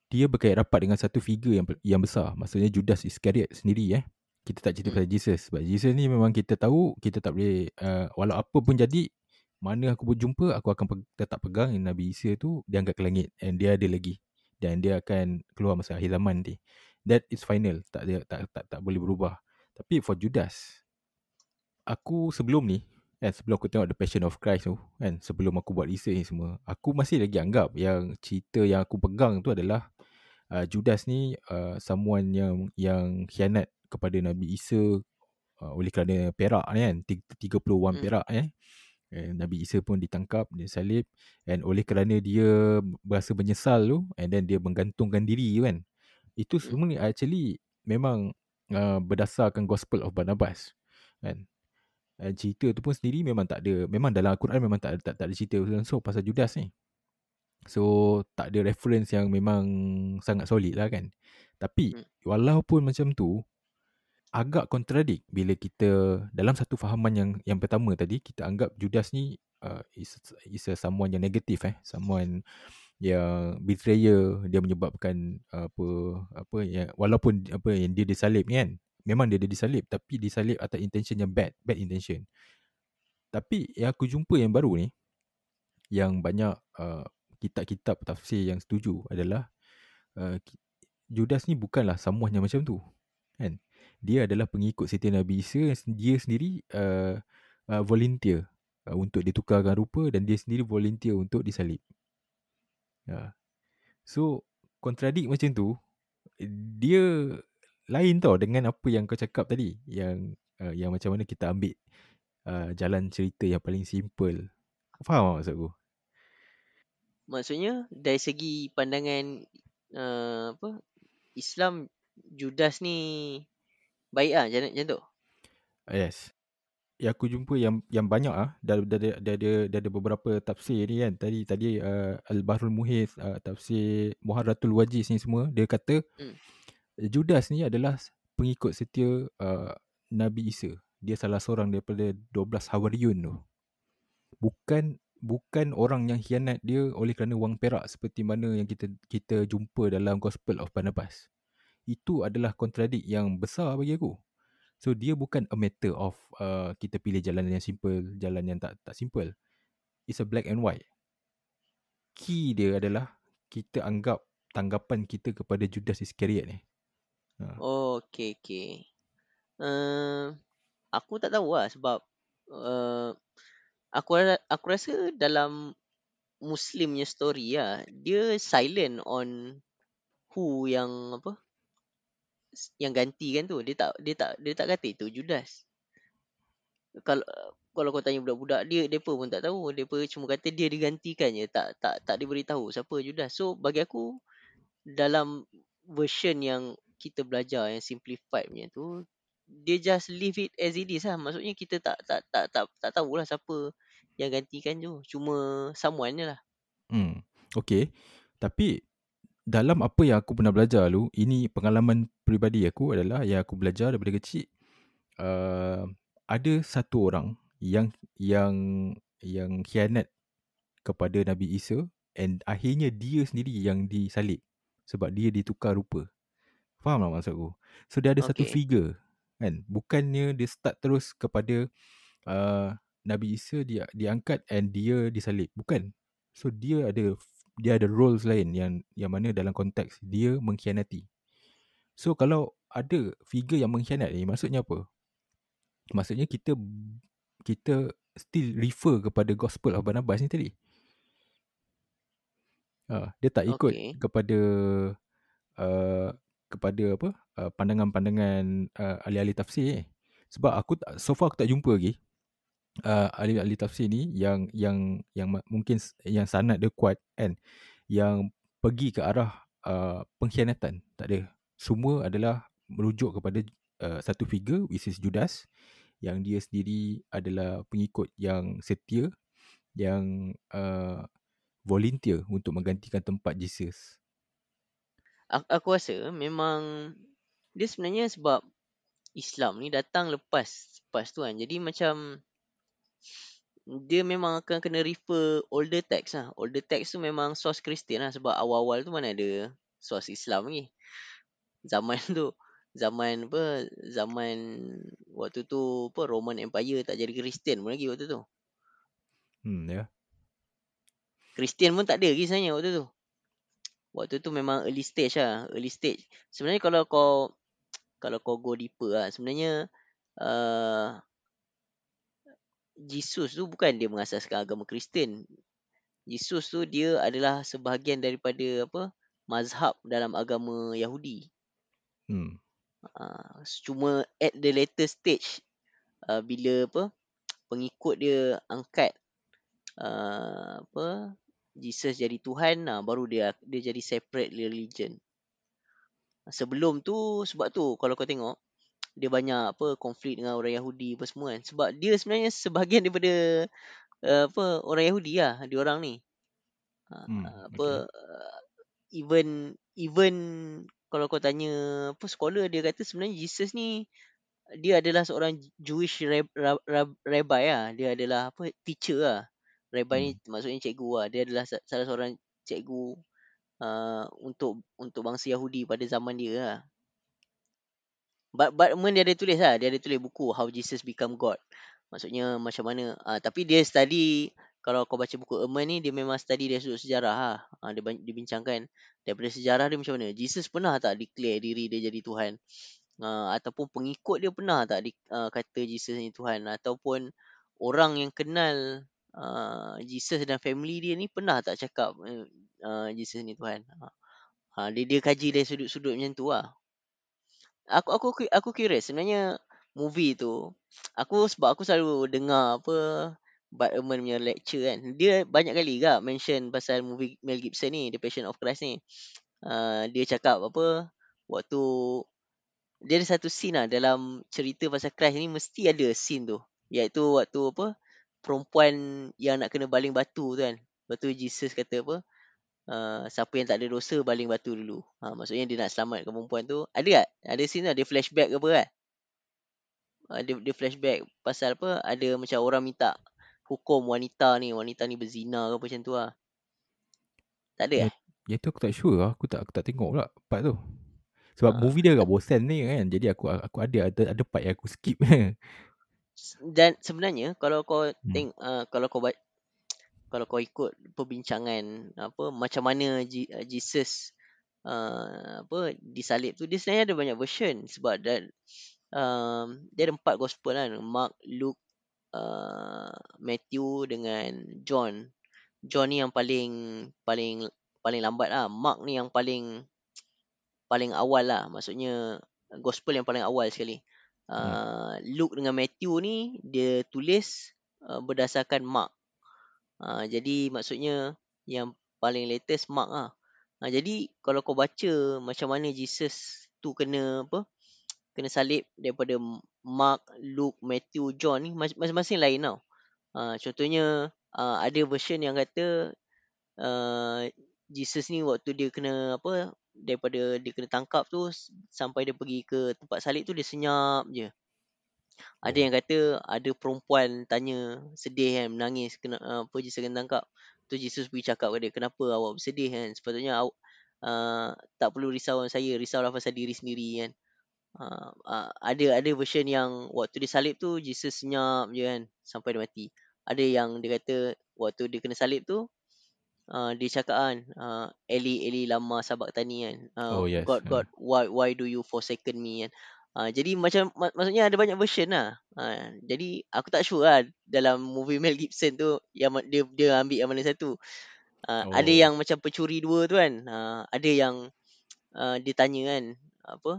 dia berkait rapat dengan satu figure yang yang besar. Maksudnya Judas Iscariot sendiri eh. Kita tak cerita Hmm. pasal Jesus. Sebab Jesus ni memang kita tahu, kita tak boleh, uh, walau apa pun jadi, mana aku berjumpa, aku akan pe- tetap pegang yang Nabi Isa tu, dia angkat ke langit. And dia ada lagi. Dan dia akan keluar masa akhir zaman nanti. That is final. Tak, ada, tak, tak, tak boleh berubah. Tapi for Judas, aku sebelum ni, kan, sebelum aku tengok The Passion of Christ tu, kan, sebelum aku buat research ni semua, aku masih lagi anggap yang cerita yang aku pegang tu adalah uh, Judas ni uh, someone yang yang khianat kepada Nabi Isa uh, oleh kerana perak ni kan 30 wang Hmm. perak eh And Nabi Isa pun ditangkap dia salib and oleh kerana dia berasa menyesal tu and then dia menggantungkan diri kan itu Hmm. semua ni actually memang uh, berdasarkan gospel of Barnabas kan and cerita tu pun sendiri memang tak ada memang dalam Al-Quran memang tak tak, tak ada cerita langsung pasal Judas ni So tak ada reference yang memang sangat solid lah kan. Tapi Hmm. walaupun macam tu agak kontradik bila kita dalam satu fahaman yang yang pertama tadi kita anggap Judas ni uh, is is a someone yang negatif eh, someone yang betrayer dia menyebabkan uh, apa apa yang walaupun apa yang dia disalib ni kan. Memang dia ada disalib tapi disalib atas intention yang bad, bad intention. Tapi yang aku jumpa yang baru ni yang banyak uh, kitab-kitab tafsir yang setuju adalah uh, Judas ni bukanlah yang macam tu kan dia adalah pengikut Siti Nabi Isa dia sendiri uh, uh, volunteer uh, untuk ditukarkan rupa dan dia sendiri volunteer untuk disalib uh. so kontradik macam tu dia lain tau dengan apa yang kau cakap tadi yang uh, yang macam mana kita ambil uh, jalan cerita yang paling simple faham tak maksud aku Maksudnya dari segi pandangan uh, apa Islam Judas ni baik ah macam, macam tu. Yes. Yang aku jumpa yang yang banyak ah dah dah dah dah ada dah ada beberapa tafsir ni kan. Tadi tadi uh, Al-Bahrul Muhith, uh, tafsir Muharratul Wajiz ni semua dia kata Hmm. Judas ni adalah pengikut setia uh, Nabi Isa. Dia salah seorang daripada 12 Hawariyun tu. Bukan bukan orang yang khianat dia oleh kerana wang perak seperti mana yang kita kita jumpa dalam Gospel of Barnabas. Itu adalah kontradik yang besar bagi aku. So dia bukan a matter of uh, kita pilih jalan yang simple, jalan yang tak tak simple. It's a black and white. Key dia adalah kita anggap tanggapan kita kepada Judas Iscariot ni. Ha. Oh, okey okey. Uh, aku tak tahu lah sebab uh, aku aku rasa dalam Muslimnya story lah dia silent on who yang apa yang gantikan tu. Dia tak dia tak dia tak kata itu Judas. Kalau kalau kau tanya budak-budak dia depa pun tak tahu. Depa cuma kata dia digantikan je. Tak tak tak diberitahu siapa Judas. So bagi aku dalam version yang kita belajar yang simplified punya tu dia just leave it as it is lah maksudnya kita tak tak tak tak tak tahulah siapa yang gantikan tu cuma someone lah Hmm. Okay. Tapi dalam apa yang aku pernah belajar dulu, ini pengalaman peribadi aku adalah yang aku belajar daripada kecil. Uh, ada satu orang yang yang yang khianat kepada Nabi Isa and akhirnya dia sendiri yang disalib sebab dia ditukar rupa. Faham tak maksud aku? So dia ada satu Okay. figure kan. Bukannya dia start terus kepada uh, Nabi Isa dia diangkat and dia disalib. Bukan. So dia ada dia ada roles lain yang yang mana dalam konteks dia mengkhianati. So kalau ada figure yang mengkhianat ni maksudnya apa? Maksudnya kita kita still refer kepada gospel of Barnabas ni tadi. Uh, dia tak ikut Okay. kepada uh, kepada apa uh, pandangan-pandangan uh, ahli-ahli tafsir eh. Sebab aku tak, so far aku tak jumpa lagi uh, ahli-ahli tafsir ni yang yang yang mungkin yang sanad dia kuat kan yang pergi ke arah uh, pengkhianatan tak ada semua adalah merujuk kepada uh, satu figure which is Judas yang dia sendiri adalah pengikut yang setia yang uh, volunteer untuk menggantikan tempat Jesus. Aku, aku rasa memang dia sebenarnya sebab Islam ni datang lepas lepas tu kan. Jadi macam dia memang akan kena refer older text lah. Older text tu memang source Kristian lah sebab awal-awal tu mana ada source Islam lagi. Zaman tu zaman apa zaman waktu tu apa Roman Empire tak jadi Kristian pun lagi waktu tu. Hmm, ya. Kristian pun tak ada lagi sebenarnya waktu tu. Waktu tu memang early stage lah, early stage. Sebenarnya kalau kau kalau kau go deeper lah, sebenarnya uh, Jesus tu bukan dia mengasaskan agama Kristian. Jesus tu dia adalah sebahagian daripada apa mazhab dalam agama Yahudi. Hmm. Uh, cuma at the later stage uh, bila apa pengikut dia angkat uh, apa Jesus jadi Tuhan nah baru dia dia jadi separate religion. Sebelum tu sebab tu kalau kau tengok dia banyak apa konflik dengan orang Yahudi apa semua kan sebab dia sebenarnya sebahagian daripada uh, apa orang Yahudi lah dia orang ni. Uh, Hmm, apa uh, even even kalau kau tanya apa scholar dia kata sebenarnya Jesus ni dia adalah seorang Jewish rab, rabbi lah. Dia adalah apa teacher lah. Rabbi ni Hmm. maksudnya cikgu lah. Dia adalah sa- salah seorang cikgu uh, untuk untuk bangsa Yahudi pada zaman dia lah. But, but Eamon dia ada tulis lah. Dia ada tulis buku How Jesus Become God. Maksudnya macam mana. Uh, tapi dia study, kalau kau baca buku Eamon ni, dia memang study dari sudut sejarah lah. Uh, dia, dia bincangkan daripada sejarah dia macam mana. Jesus pernah tak declare diri dia jadi Tuhan? Uh, ataupun pengikut dia pernah tak di, uh, kata Jesus ni Tuhan? Ataupun orang yang kenal uh, Jesus dan family dia ni pernah tak cakap uh, Jesus ni Tuhan? Uh, dia, dia kaji dari sudut-sudut macam tu lah. Aku aku aku curious sebenarnya movie tu aku sebab aku selalu dengar apa Bud Ehrman punya lecture kan dia banyak kali gak mention pasal movie Mel Gibson ni The Passion of Christ ni. Uh, dia cakap apa waktu dia ada satu scene lah dalam cerita pasal Christ ni mesti ada scene tu. Iaitu waktu apa perempuan yang nak kena baling batu tu kan Lepas tu Jesus kata apa Uh, siapa yang tak ada dosa baling batu dulu. Ha, maksudnya dia nak selamatkan perempuan tu. Ada tak? Ada scene tu, ada flashback ke apa kan? Uh, dia, dia flashback pasal apa? Ada macam orang minta hukum wanita ni. Wanita ni berzina ke apa macam tu lah. Tak ada Ya, eh? ya tu aku tak sure lah. Aku tak aku tak tengok pula part tu. Sebab Ah. movie dia agak bosan ni kan. Jadi aku aku ada ada ada part yang aku skip. Dan sebenarnya kalau kau Hmm. teng uh, kalau kau ba- kalau kau ikut perbincangan apa macam mana Je- uh, Jesus uh, apa disalib tu dia sebenarnya ada banyak version sebab dan um, dia ada empat gospel kan Mark, Luke, uh, Matthew dengan John. John ni yang paling paling paling lambat lah. Mark ni yang paling paling awal lah. Maksudnya gospel yang paling awal sekali. Uh, Luke dengan Matthew ni dia tulis uh, berdasarkan Mark. Uh, jadi maksudnya yang paling latest Mark lah. Uh, jadi kalau kau baca macam mana Jesus tu kena apa kena salib daripada Mark, Luke, Matthew, John ni mas- masing-masing lain tau. Uh, contohnya uh, ada version yang kata uh, Jesus ni waktu dia kena apa daripada dia kena tangkap tu sampai dia pergi ke tempat salib tu dia senyap je. Ada Oh. yang kata ada perempuan tanya sedih kan menangis kena apa Jesus kena tangkap. Tu Jesus pergi cakap pada dia kenapa awak bersedih kan sepatutnya awak uh, tak perlu risau saya risaulah pasal diri sendiri kan. Uh, uh, ada ada version yang waktu dia salib tu Jesus senyap je kan sampai dia mati. Ada yang dia kata waktu dia kena salib tu uh, dia cakap kan uh, Eli Eli lama sabak tani kan. Uh, Oh, yes, God ah. God why why do you forsaken me kan. Uh, jadi macam mak, maksudnya ada banyak version lah. Uh, jadi aku tak sure lah dalam movie Mel Gibson tu yang dia dia ambil yang mana satu. Uh, oh. Ada yang macam pencuri dua tu kan. Uh, ada yang uh, dia tanya kan apa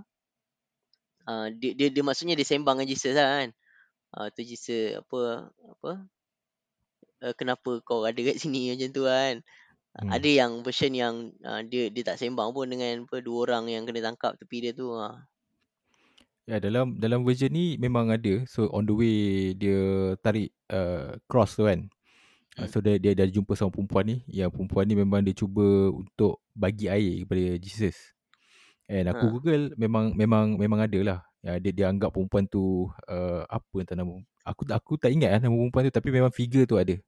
uh, dia, dia dia maksudnya dia sembang dengan Jesus lah kan. Uh, tu Jesus apa apa uh, kenapa kau ada kat sini macam tu kan. Hmm. Ada yang version yang uh, dia dia tak sembang pun dengan apa dua orang yang kena tangkap tepi dia tu. Uh. Ya dalam dalam version ni memang ada. So on the way dia tarik uh, cross tu kan. Uh, Hmm. so dia dia dah jumpa sama perempuan ni. Yang perempuan ni memang dia cuba untuk bagi air kepada Jesus. And aku Ha. google memang memang memang ada lah. Ya, dia dia anggap perempuan tu uh, apa entah nama. Aku aku tak ingat lah nama perempuan tu tapi memang figure tu ada.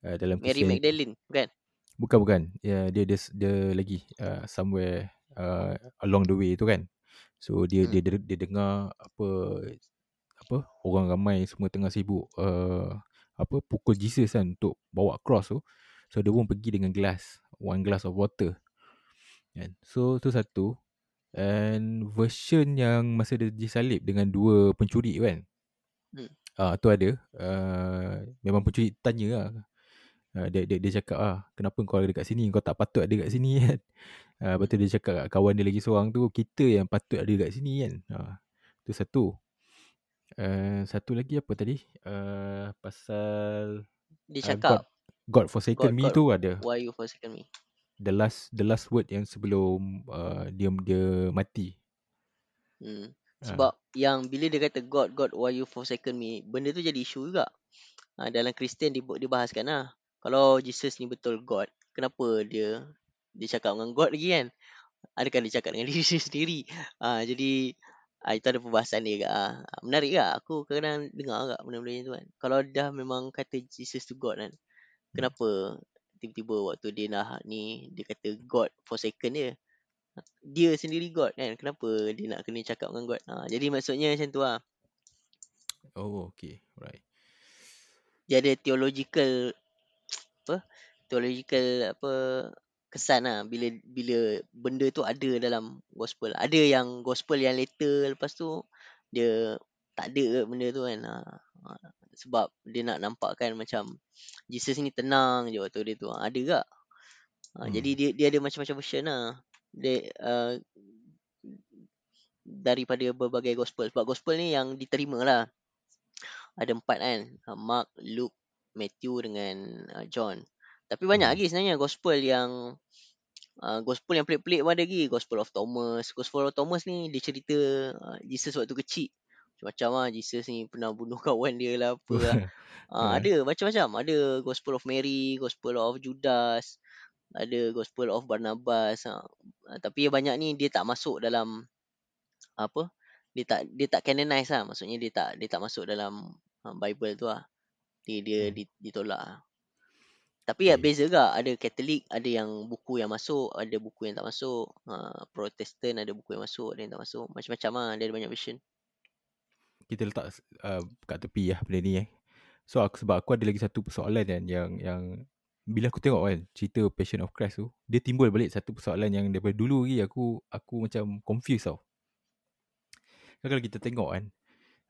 Uh, dalam Mary Magdalene kan? Bukan bukan. Ya dia dia dia lagi uh, somewhere uh, along the way tu kan. So dia Hmm. dia dia, dia dengar apa apa orang ramai semua tengah sibuk uh, apa pukul Jesus kan untuk bawa cross tu. So dia pun pergi dengan gelas, one glass of water. Kan. So tu satu. And version yang masa dia disalib dengan dua pencuri kan. Hmm. Ah uh, tu ada. Uh, memang pencuri tanya lah. Uh, dia, dia, dia cakap ah kenapa kau ada dekat sini kau tak patut ada dekat sini kan uh, lepas tu dia cakap kat kawan dia lagi seorang tu kita yang patut ada dekat sini kan uh, tu satu uh, satu lagi apa tadi uh, pasal Dia uh, cakap God, God forsaken God, me God, tu ada why you forsaken me? The last the last word yang sebelum uh, dia dia mati Hmm. Ah. Sebab yang bila dia kata God, God, why you forsaken me, benda tu jadi isu juga. Ha, dalam Kristian dia dibahaskan lah. Kalau Jesus ni betul God, kenapa dia dia cakap dengan God lagi kan? Adakah dia cakap dengan diri sendiri? Ha, jadi ha, itu ada perbahasan dia juga. Ha. Menarik tak? Aku kadang dengar agak benda-benda macam tu kan. Kalau dah memang kata Jesus tu God kan, kenapa tiba-tiba waktu dia nak ni, dia kata God forsaken dia? Dia sendiri God kan? Kenapa dia nak kena cakap dengan God? Ha, jadi maksudnya macam tu lah. oh okay right Dia ada theological apa theological apa kesan lah bila bila benda tu ada dalam gospel ada yang gospel yang later lepas tu dia tak ada benda tu kan ha, ha, sebab dia nak nampakkan macam Jesus ni tenang je waktu dia tu ha, ada tak ha, Hmm. jadi dia dia ada macam-macam version lah dia uh, daripada berbagai gospel sebab gospel ni yang diterima lah ada empat kan Mark, Luke, Matthew dengan uh, John. Tapi banyak Hmm. lagi sebenarnya gospel yang uh, gospel yang pelik-pelik pun ada lagi. Gospel of Thomas. Gospel of Thomas ni dia cerita uh, Jesus waktu kecil. Macam-macam lah Jesus ni pernah bunuh kawan dia lah apa lah. Uh, Eh. ada macam-macam. Ada Gospel of Mary, Gospel of Judas, ada Gospel of Barnabas. Uh, tapi banyak ni dia tak masuk dalam apa? Dia tak dia tak canonize lah. Maksudnya dia tak dia tak masuk dalam uh, Bible tu lah. Dia dia Hmm. di- ditolak lah. Tapi ya beza juga. Ada Katolik, ada yang buku yang masuk, ada buku yang tak masuk. Uh, Protestan ada buku yang masuk, ada yang tak masuk. Macam-macam lah. Dia ada banyak version. Kita letak uh, kat tepi lah benda ni eh. So aku sebab aku ada lagi satu persoalan kan yang yang bila aku tengok kan cerita Passion of Christ tu, dia timbul balik satu persoalan yang daripada dulu lagi aku aku macam confused tau. Kan kalau kita tengok kan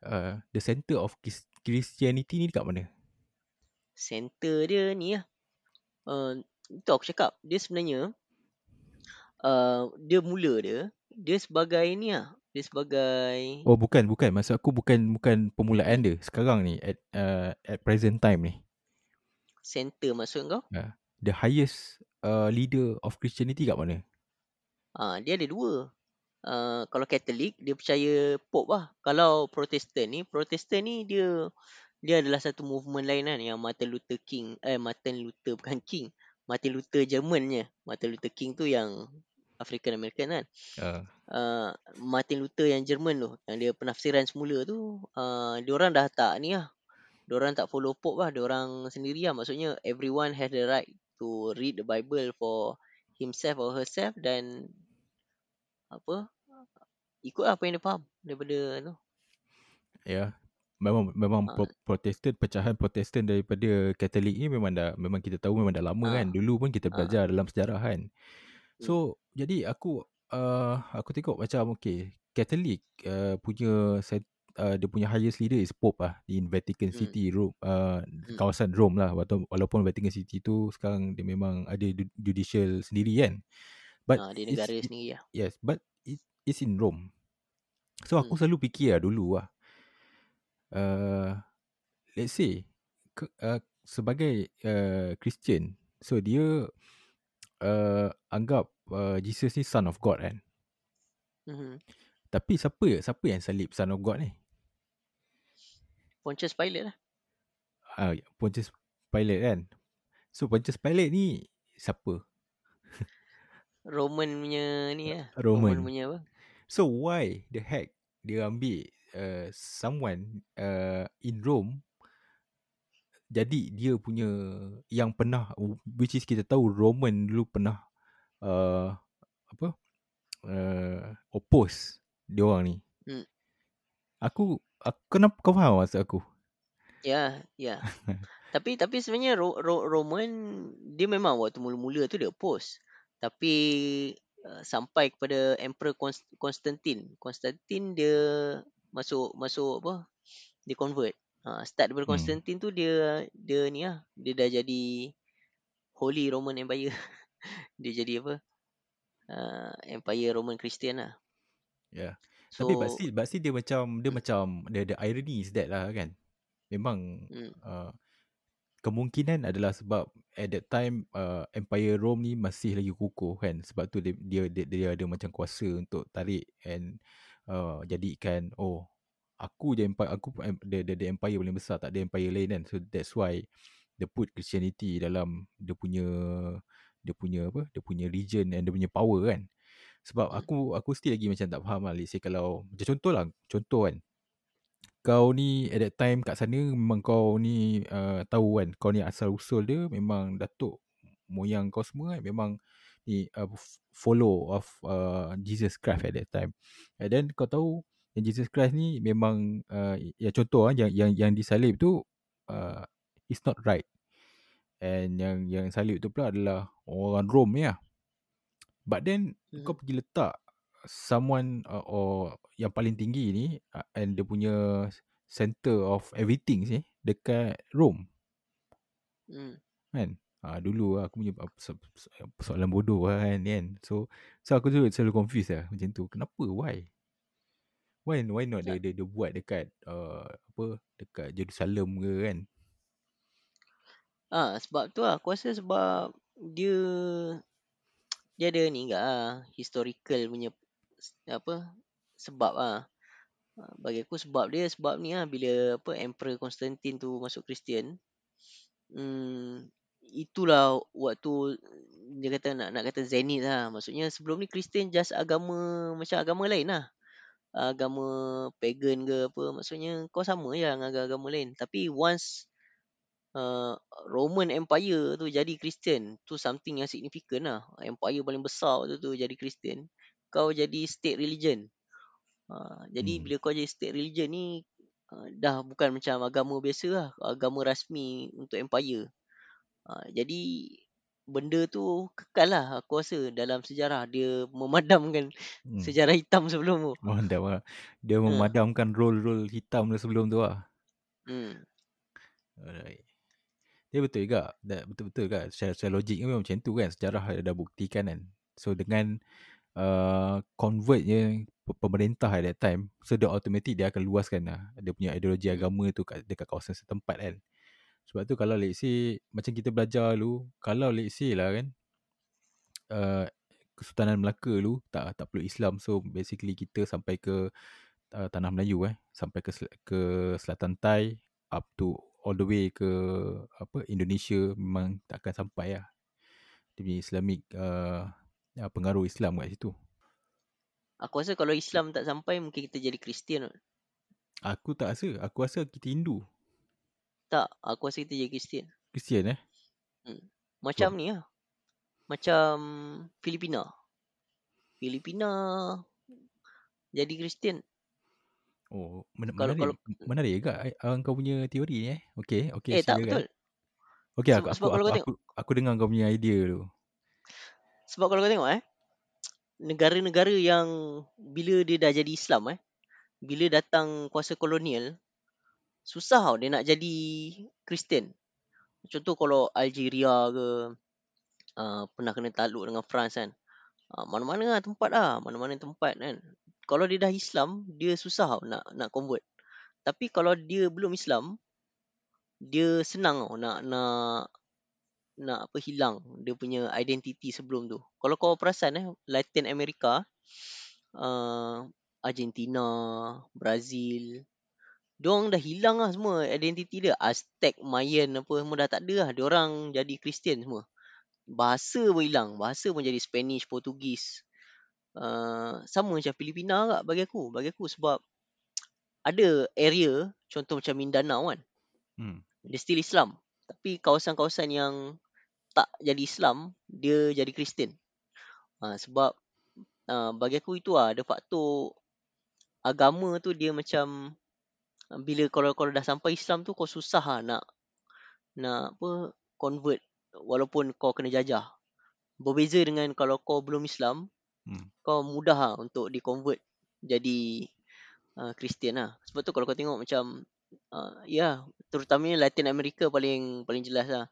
uh, the center of Chris- Christianity ni dekat mana? Center dia ni lah. Uh, itu aku cakap. Dia sebenarnya, uh, dia mula dia, dia sebagai ni lah. Dia sebagai, Oh bukan bukan maksud aku bukan bukan permulaan dia sekarang ni at uh, at present time ni. center maksud kau? The highest uh, leader of Christianity kat mana? Ah, dia ada dua. Uh, kalau Katolik dia percaya Pope lah. Kalau Protestan ni, Protestan ni dia dia adalah satu movement lain kan yang Martin Luther King eh Martin Luther bukan King. Martin Luther Jermannya. Martin Luther King tu yang African American kan. Uh, Uh, Martin Luther yang Jerman tu yang dia penafsiran semula tu uh, dia orang dah tak ni lah. Dia orang tak follow Pope lah. Dia orang sendiri lah. Maksudnya everyone has the right to read the Bible for himself or herself dan apa ikut apa yang dia faham daripada tu Ya. Yeah. Memang memang Ah. pro- Protestan pecahan Protestan daripada Katolik ni memang dah memang kita tahu memang dah lama Ah. kan. Dulu pun kita belajar dalam sejarah kan. So jadi aku uh, aku tengok macam okay Katolik uh, punya set, uh, dia punya highest leader is Pope lah di Vatican Hmm. City Rome uh, kawasan Rome lah walaupun, Vatican City tu sekarang dia memang ada judicial sendiri kan. But dia it's- negara it- sendiri lah Yes, but it, it's in Rome. So aku Hmm. selalu fikir lah dulu lah. Uh, let's say ke, uh, sebagai uh, Christian, so dia uh, anggap uh, Jesus ni son of God kan. Mhm. Tapi siapa siapa yang salib son of God ni? Pontius Pilate lah Ah, uh, Pontius Pilate kan. So Pontius Pilate ni siapa? Roman punya ni lah Roman. punya apa So why the heck dia ambil uh, someone uh, in Rome jadi dia punya yang pernah which is kita tahu Roman dulu pernah uh, apa uh, oppose dia orang ni. Hmm. Aku, aku kenapa kau faham maksud aku? Ya, ya. Tapi tapi sebenarnya Ro, Ro, Roman dia memang waktu mula-mula tu dia oppose. Tapi uh, sampai kepada Emperor Const- Constantine. Constantine dia masuk masuk apa? Dia convert. Uh, start daripada Hmm. Constantine tu dia dia ni lah, dia dah jadi Holy Roman Empire. dia jadi apa? Uh, Empire Roman Christian lah. Yeah. So, Tapi but still, but still dia macam dia macam the, the irony is that lah kan. Memang hmm, uh, kemungkinan adalah sebab at that time uh, Empire Rome ni masih lagi kukuh kan. Sebab tu dia dia dia, dia ada macam kuasa untuk tarik and uh, jadikan oh aku je empire aku the, the, the empire paling besar tak ada empire lain kan. So that's why they put Christianity dalam dia punya dia punya apa? Dia punya region and dia punya power kan. Sebab Hmm. aku aku still lagi macam tak faham lah. Let's say kalau macam contoh lah, contoh kan. Kau ni at that time kat sana memang kau ni uh, tahu kan kau ni asal usul dia memang datuk moyang kau semua kan memang ni uh, follow of uh, Jesus Christ at that time. And then kau tahu yang Jesus Christ ni memang uh, ya contoh ah yang yang yang disalib tu uh, is not right. And yang yang salib tu pula adalah orang Rom ni lah. But then Mhm. kau pergi letak someone uh, or yang paling tinggi ni uh, and dia punya center of everything ni dekat Rome hmm. kan. Ah dulu lah aku punya uh, persoalan bodoh lah kan kan. So so aku tu selalu confused lah macam tu. Kenapa? Why? Why why not dia dia, dia buat dekat uh, apa dekat Jerusalem ke kan? Ah, sebab tu lah. Aku rasa sebab dia dia ada ni enggak ah, historical punya apa sebab ah. Ah, Bagi aku sebab dia sebab ni ah bila apa Emperor Constantine tu masuk Kristian. Hmm, itulah waktu dia kata nak nak kata zenith lah. Maksudnya sebelum ni Kristian just agama macam agama lain lah. Agama pagan ke apa. Maksudnya kau sama je dengan agama lain. Tapi once uh, Roman Empire tu jadi Kristian, tu something yang significant lah. Empire paling besar waktu tu jadi Kristian. Kau jadi state religion. Uh, jadi Hmm. bila kau jadi state religion ni uh, dah bukan macam agama biasa lah, agama rasmi untuk empire. Uh, jadi benda tu kekal lah aku rasa dalam sejarah dia memadamkan Hmm. sejarah hitam sebelum tu. Mantap lah. Dia Ha. memadamkan role-role hitam sebelum tu lah. Hmm. Alright. Dia betul juga. Betul-betul kan. Secara, secara logik memang macam tu kan. Sejarah dah buktikan kan. So dengan uh, convert je pe- pemerintah at that time. So dia automatic dia akan luaskan lah. Dia punya ideologi Hmm. agama tu kat, dekat kawasan setempat kan. Sebab tu kalau let's say macam kita belajar dulu. Kalau let's say lah kan. Uh, Kesultanan Melaka dulu tak tak perlu Islam. So basically kita sampai ke uh, tanah Melayu eh sampai ke ke selatan Thai up to all the way ke apa Indonesia memang tak akan sampai lah. Dia punya Islamic uh, pengaruh Islam kat situ. Aku rasa kalau Islam tak sampai mungkin kita jadi Kristian. Aku tak rasa. Aku rasa kita Hindu. Tak, aku rasa kita jadi Kristian. Kristian eh. Macam ni lah. Macam Filipina. Filipina jadi Kristian. Oh, men- Kalau- menarik. Menarik juga uh, kau punya teori ni eh. Okey, okey. eh tak silakan. betul. Okey, aku, aku, kalau aku, aku, aku dengar kau punya idea tu. Sebab kalau kau tengok eh. Negara-negara yang bila dia dah jadi Islam eh. Bila datang kuasa kolonial. Susah tau dia nak jadi Kristian. Contoh kalau Algeria ke. Uh, pernah kena takluk dengan France kan. Uh, mana-mana lah tempat lah. Mana-mana tempat kan. Kalau dia dah Islam. Dia susah tau nak, nak convert. Tapi kalau dia belum Islam. Dia senang tau nak, nak nak apa hilang dia punya identiti sebelum tu. Kalau kau perasan eh Latin America uh, Argentina, Brazil Diorang dah hilang lah semua identiti dia. Aztec, Mayan apa semua dah tak ada lah. Diorang jadi Kristian semua. Bahasa pun hilang. Bahasa pun jadi Spanish, Portugis. Uh, sama macam Filipina agak bagi aku. Bagi aku sebab ada area, contoh macam Mindanao kan. Hmm. Dia still Islam. Tapi kawasan-kawasan yang tak jadi Islam, dia jadi Kristian. Ha, sebab uh, bagi aku itu lah ada faktor agama tu dia macam uh, bila kalau kalau dah sampai Islam tu kau susah lah nak nak apa convert walaupun kau kena jajah. Berbeza dengan kalau kau belum Islam, Hmm. kau mudah lah untuk di convert jadi uh, Kristian lah. Sebab tu kalau kau tengok macam uh, ya terutamanya Latin America paling paling jelas lah.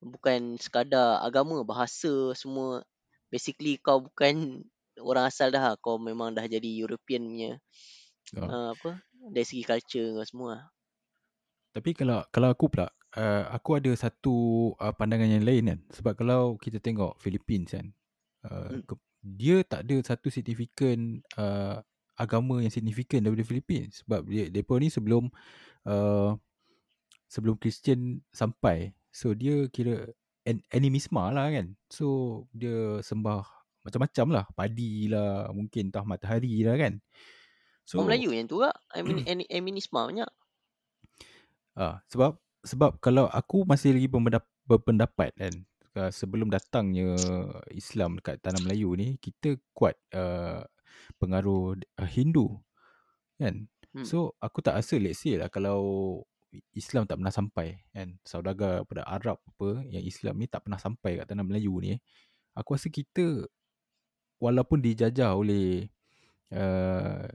Bukan sekadar agama, bahasa semua basically kau bukan orang asal dah lah. kau memang dah jadi European punya Oh. uh, apa dari segi culture semua. lah. Tapi kalau kalau aku pula uh, aku ada satu uh, pandangan yang lain kan. Sebab kalau kita tengok Philippines kan uh, Hmm. ke, dia tak ada satu signifikan uh, agama yang signifikan daripada Philippines sebab dia depa ni sebelum uh, sebelum Kristian sampai. So dia kira an, animisma lah kan. So dia sembah macam-macam lah. Padi lah, mungkin entah matahari lah kan. So, Orang Melayu yang tu lah. Emin, Eminisma banyak. Ah, sebab sebab kalau aku masih lagi berpendapat, berpendapat kan uh, sebelum datangnya Islam dekat tanah Melayu ni kita kuat uh, pengaruh uh, Hindu kan. Hmm. So aku tak rasa let's say lah kalau Islam tak pernah sampai kan saudagar pada Arab apa yang Islam ni tak pernah sampai kat tanah Melayu ni aku rasa kita walaupun dijajah oleh uh,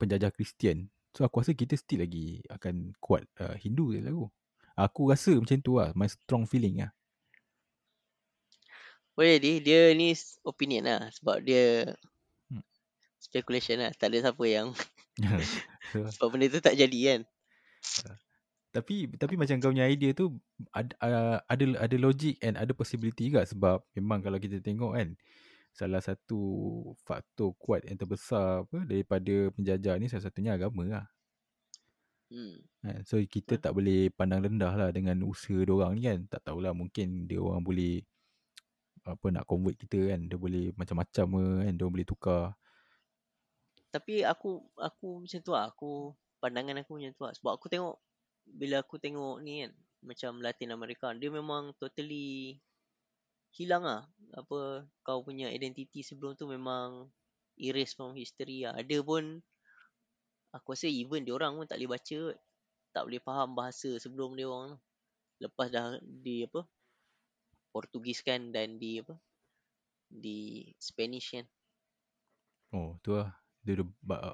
penjajah Kristian so aku rasa kita still lagi akan kuat uh, Hindu je lah aku aku rasa macam tu lah my strong feeling lah Boleh dia, dia ni opinion lah sebab dia Hmm. speculation lah. Tak ada siapa yang sebab benda tu tak jadi kan. tapi tapi macam kau punya idea tu ada uh, ada ada logic and ada possibility juga sebab memang kalau kita tengok kan salah satu faktor kuat yang terbesar apa daripada penjajah ni salah satunya agama lah. Hmm. Kan? So kita tak boleh pandang rendah lah dengan usaha orang ni kan. Tak tahulah mungkin dia orang boleh apa nak convert kita kan. Dia boleh macam-macam kan. Dia boleh tukar. Tapi aku aku macam tu lah. Aku pandangan aku macam tu lah. Sebab aku tengok bila aku tengok ni kan macam Latin America dia memang totally hilang lah apa kau punya identiti sebelum tu memang erase from history lah. Ada pun aku rasa even dia orang pun tak boleh baca kot. tak boleh faham bahasa sebelum dia orang. Lepas dah di apa Portugis kan dan di apa di Spanish kan. Oh tu lah. Dia, dia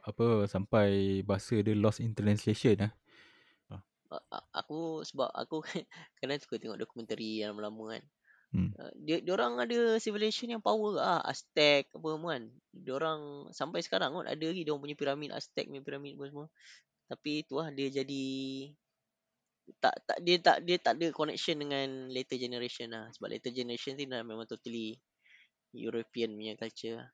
apa sampai bahasa dia lost in translation lah. A- a- Aku sebab aku kadang suka tengok dokumentari yang lama-lama kan. Hmm. Uh, dia dia orang ada civilization yang power ah Aztec apa semua kan. Dia orang sampai sekarang kot ada lagi dia orang punya piramid Aztec punya piramid apa semua. Tapi tu lah dia jadi tak tak dia tak dia tak ada connection dengan later generation lah sebab later generation ni dah memang totally European punya culture lah.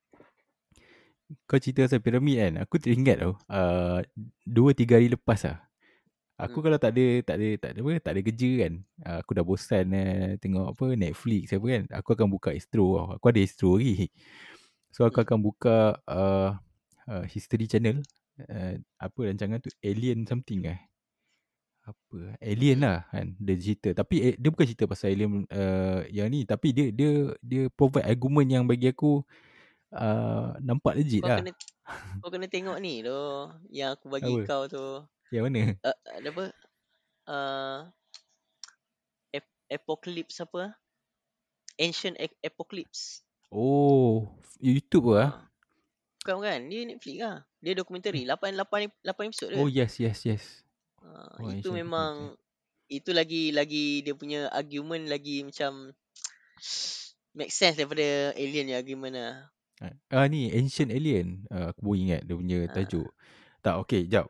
Kau cerita pasal piramid kan. Aku teringat tau. Uh, dua tiga hari lepas lah. Aku Hmm. kalau tak ada tak ada tak ada apa tak ada kerja kan. Uh, aku dah bosan uh, tengok apa Netflix apa kan. Aku akan buka Astro. Aku ada Astro lagi. So aku Hmm. akan buka uh, uh, History Channel. Uh, apa rancangan tu Alien something eh. Apa Alien lah kan dia cerita. Tapi eh, dia bukan cerita pasal alien uh, yang ni tapi dia dia dia provide argument yang bagi aku uh, nampak legit Kau lah. kena kau kena tengok ni tu yang aku bagi Apa? kau tu. Yang mana? Uh, ada apa? Uh, ap- apocalypse apa? Ancient ap- apocalypse. Oh, YouTube ke? ah? Ah. Bukan bukan, dia Netflix lah. Dia dokumentari 8 8 8 episod dia. Oh yes, yes, yes. Ah, oh, itu memang itu lagi lagi dia punya argument lagi macam make sense daripada alien punya argument lah. Ah ni Ancient Alien. Uh, aku baru ingat dia punya tajuk. Tak, okay, jap.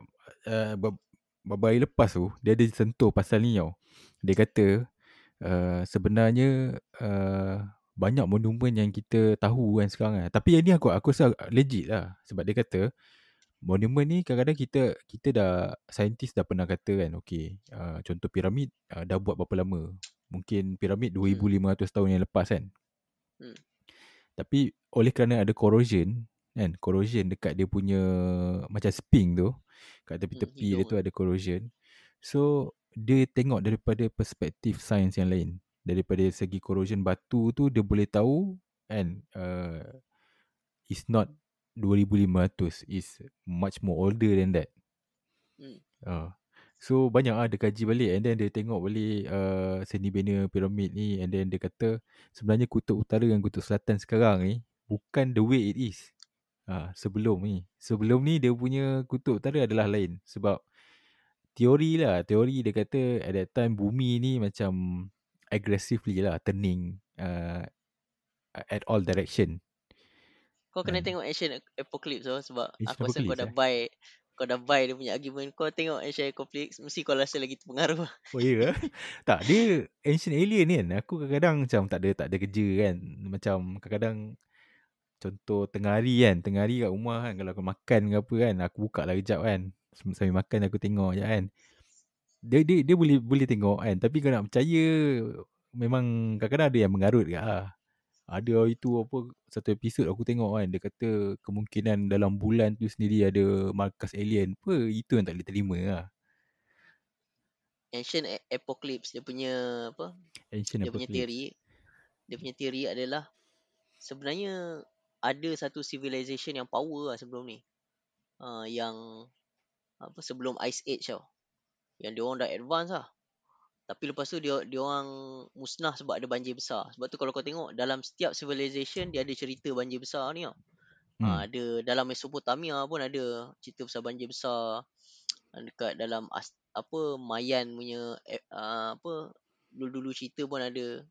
Uh, be- beberapa hari lepas tu, dia ada sentuh pasal ni tau. Dia kata, uh, sebenarnya uh, banyak monumen yang kita tahu kan sekarang kan. Tapi yang ni aku aku rasa legit lah. Sebab dia kata, monumen ni kadang-kadang kita kita dah, saintis dah pernah kata kan, okay, uh, contoh piramid uh, dah buat berapa lama. Mungkin piramid 2500 tahun yang lepas kan. Hmm. Tapi oleh kerana ada corrosion kan, corrosion dekat dia punya macam sping tu, kat tepi-tepi dia hidung tu ada corrosion. So dia tengok daripada perspektif sains yang lain. Daripada segi corrosion batu tu dia boleh tahu kan uh, is not 2500 is much more older than that. Hmm. Uh, so banyak ah dia kaji balik and then dia tengok balik uh, seni bina piramid ni and then dia kata sebenarnya kutub utara dan kutub selatan sekarang ni bukan the way it is. Ah, sebelum ni. Sebelum ni dia punya kutub utara adalah lain sebab teori lah, teori dia kata at that time bumi ni macam aggressively lah turning uh, at all direction. Kau kena Hmm. tengok Ancient Apocalypse tu sebab Ancient aku rasa kau dah eh? buy kau dah buy dia punya argument. Kau tengok Ancient Apocalypse mesti kau rasa lagi terpengaruh. Oh ya ke? tak, dia Ancient Alien ni kan. Aku kadang-kadang macam tak ada tak ada kerja kan. Macam kadang-kadang contoh tengah hari kan. Tengah hari kat rumah kan. Kalau aku makan ke apa kan. Aku buka lah kejap kan. Sambil makan aku tengok je kan. Dia, dia, dia boleh boleh tengok kan. Tapi kau nak percaya memang kadang-kadang ada yang mengarut ke lah. Ada hari tu apa satu episod aku tengok kan dia kata kemungkinan dalam bulan tu sendiri ada markas alien. Apa itu yang tak boleh terima lah. Ancient Apocalypse dia punya apa? Ancient Dia punya Apocalypse. teori dia punya teori adalah sebenarnya ada satu civilization yang power lah sebelum ni. Uh, yang apa sebelum Ice Age tau. Yang dia orang dah advance lah. Tapi lepas tu dia dia orang musnah sebab ada banjir besar. Sebab tu kalau kau tengok dalam setiap civilization dia ada cerita banjir besar ni tau. Hmm. Hmm. ada dalam Mesopotamia pun ada cerita pasal banjir besar. Ah, Dekat dalam apa Mayan punya uh, apa dulu-dulu cerita pun ada.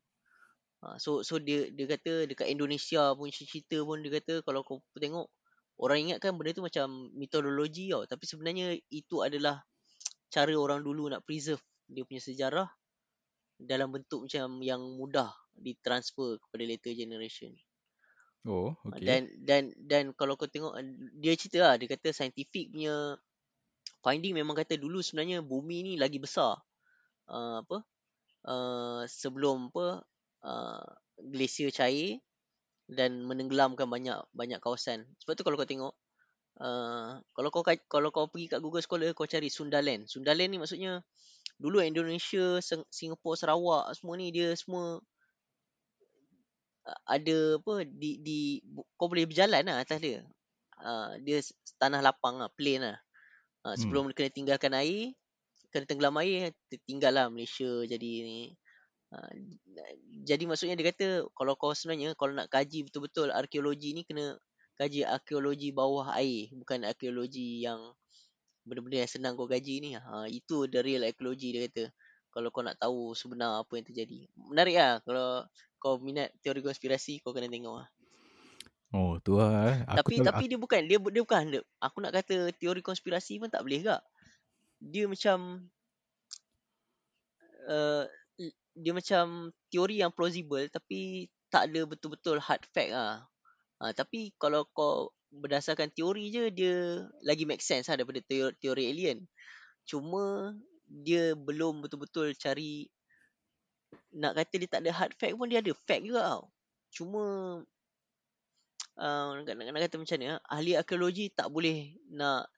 Uh, so so dia dia kata dekat Indonesia pun cerita pun dia kata kalau kau tengok orang ingatkan benda tu macam mitologi tau tapi sebenarnya itu adalah cara orang dulu nak preserve dia punya sejarah dalam bentuk macam yang mudah ditransfer kepada later generation. Oh, Okay. okay. Dan dan dan kalau kau tengok uh, dia cerita lah dia kata scientific punya finding memang kata dulu sebenarnya bumi ni lagi besar uh, apa uh, sebelum apa uh, glasier cair dan menenggelamkan banyak banyak kawasan. Sebab tu kalau kau tengok uh, kalau kau ka- kalau kau pergi kat Google Scholar kau cari Sundaland. Sundaland ni maksudnya dulu Indonesia, Sing- Singapura, Sarawak semua ni dia semua uh, ada apa di di kau boleh berjalan lah atas dia. Uh, dia tanah lapang lah, plain lah. Uh, Hmm. sebelum kena tinggalkan air, kena tenggelam air, tinggal lah Malaysia jadi ni. Uh, jadi maksudnya dia kata kalau kau sebenarnya kalau nak kaji betul-betul arkeologi ni kena kaji arkeologi bawah air bukan arkeologi yang benda-benda yang senang kau kaji ni. Ha, itu the real arkeologi dia kata. Kalau kau nak tahu sebenar apa yang terjadi. Menarik lah kalau kau minat teori konspirasi kau kena tengok lah. Oh, tu lah. eh. Aku Tapi tak, tapi dia bukan dia dia bukan dia, aku nak kata teori konspirasi pun tak boleh gak. Dia macam uh, dia macam teori yang plausible tapi tak ada betul-betul hard fact ah. Ha, tapi kalau kau berdasarkan teori je dia lagi make sense lah daripada teori, teori alien. Cuma dia belum betul-betul cari nak kata dia tak ada hard fact pun dia ada fact juga tau. Cuma uh, nak, nak, kata macam mana ahli arkeologi tak boleh nak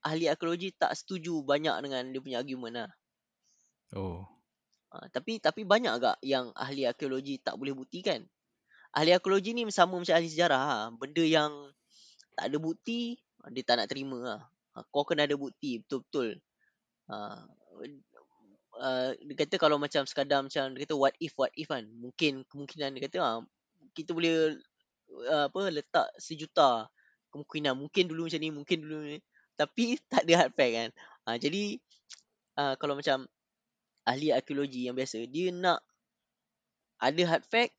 ahli arkeologi tak setuju banyak dengan dia punya argument lah. oh. Uh, tapi tapi banyak agak yang ahli arkeologi tak boleh buktikan. Ahli arkeologi ni sama macam ahli sejarah ha. Benda yang tak ada bukti dia tak nak terima. Ha, kau kena ada bukti betul-betul. Ha, uh, dia kata kalau macam sekadar macam dia kata what if what if kan. Mungkin kemungkinan dia kata ha, kita boleh uh, apa letak sejuta kemungkinan mungkin dulu macam ni mungkin dulu ni tapi tak ada hard fact kan. Ha, jadi uh, kalau macam ahli arkeologi yang biasa. Dia nak ada hard fact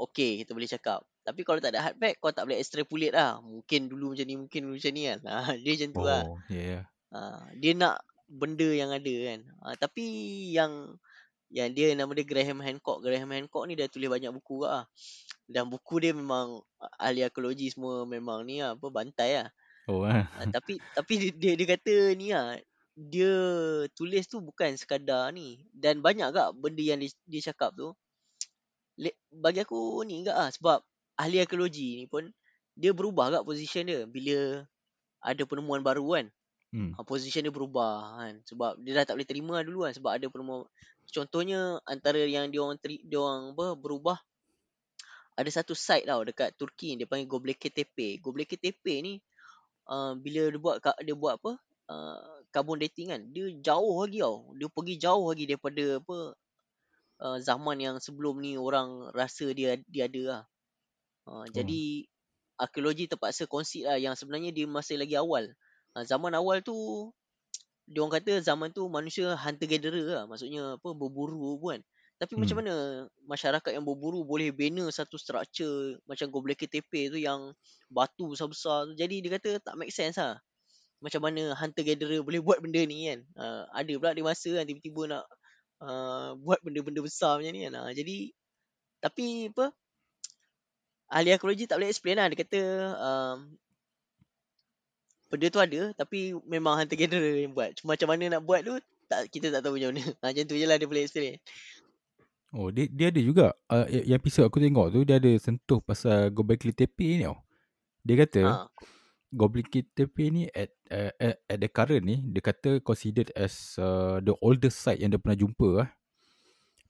okey kita boleh cakap. Tapi kalau tak ada hard fact kau tak boleh extrapolate lah. Mungkin dulu macam ni mungkin dulu macam ni kan. Ha, dia macam tu lah. Oh, ya. Yeah, ha, dia nak benda yang ada kan. Ha, tapi yang yang dia nama dia Graham Hancock. Graham Hancock ni dah tulis banyak buku lah. Dan buku dia memang ahli arkeologi semua memang ni lah apa bantai lah. Oh, ah. ha, tapi tapi dia, dia dia kata ni lah dia tulis tu bukan sekadar ni. Dan banyak gak benda yang dia, dia cakap tu. Bagi aku ni enggak ah sebab ahli arkeologi ni pun dia berubah gak position dia. Bila ada penemuan baru kan. Hmm. ha, position dia berubah kan. Sebab dia dah tak boleh terima dulu kan. Sebab ada penemuan. Contohnya antara yang dia orang teri, dia orang apa berubah ada satu site tau dekat Turki dia panggil Göbekli Tepe. Göbekli Tepe ni uh, bila dia buat dia buat apa? Uh, carbon dating kan. Dia jauh lagi tau. Dia pergi jauh lagi daripada apa uh, zaman yang sebelum ni orang rasa dia dia ada lah. Uh, Oh. Jadi arkeologi terpaksa concede lah yang sebenarnya dia masih lagi awal. Uh, zaman awal tu dia orang kata zaman tu manusia hunter gatherer lah. Maksudnya apa berburu pun kan. Tapi Hmm. macam mana masyarakat yang berburu boleh bina satu structure macam Göbekli Tepe tu yang batu besar-besar tu. Jadi dia kata tak make sense lah. Macam mana hunter gatherer boleh buat benda ni kan. Uh, ada pula di masa kan tiba-tiba nak uh, buat benda-benda besar macam ni kan. Uh, jadi tapi apa ahli arkeologi tak boleh explain lah. Dia kata um, benda tu ada tapi memang hunter gatherer yang buat. Cuma macam mana nak buat tu tak kita tak tahu macam mana. Ha, macam tu je lah dia boleh explain. Oh, dia, dia ada juga. Uh, yang episod aku tengok tu, dia ada sentuh pasal Gobekli Tepe ni tau. Dia kata, Ha, Gobekli Tepe ni at, uh, at, at the current ni, dia kata considered as uh, the oldest site yang dia pernah jumpa lah.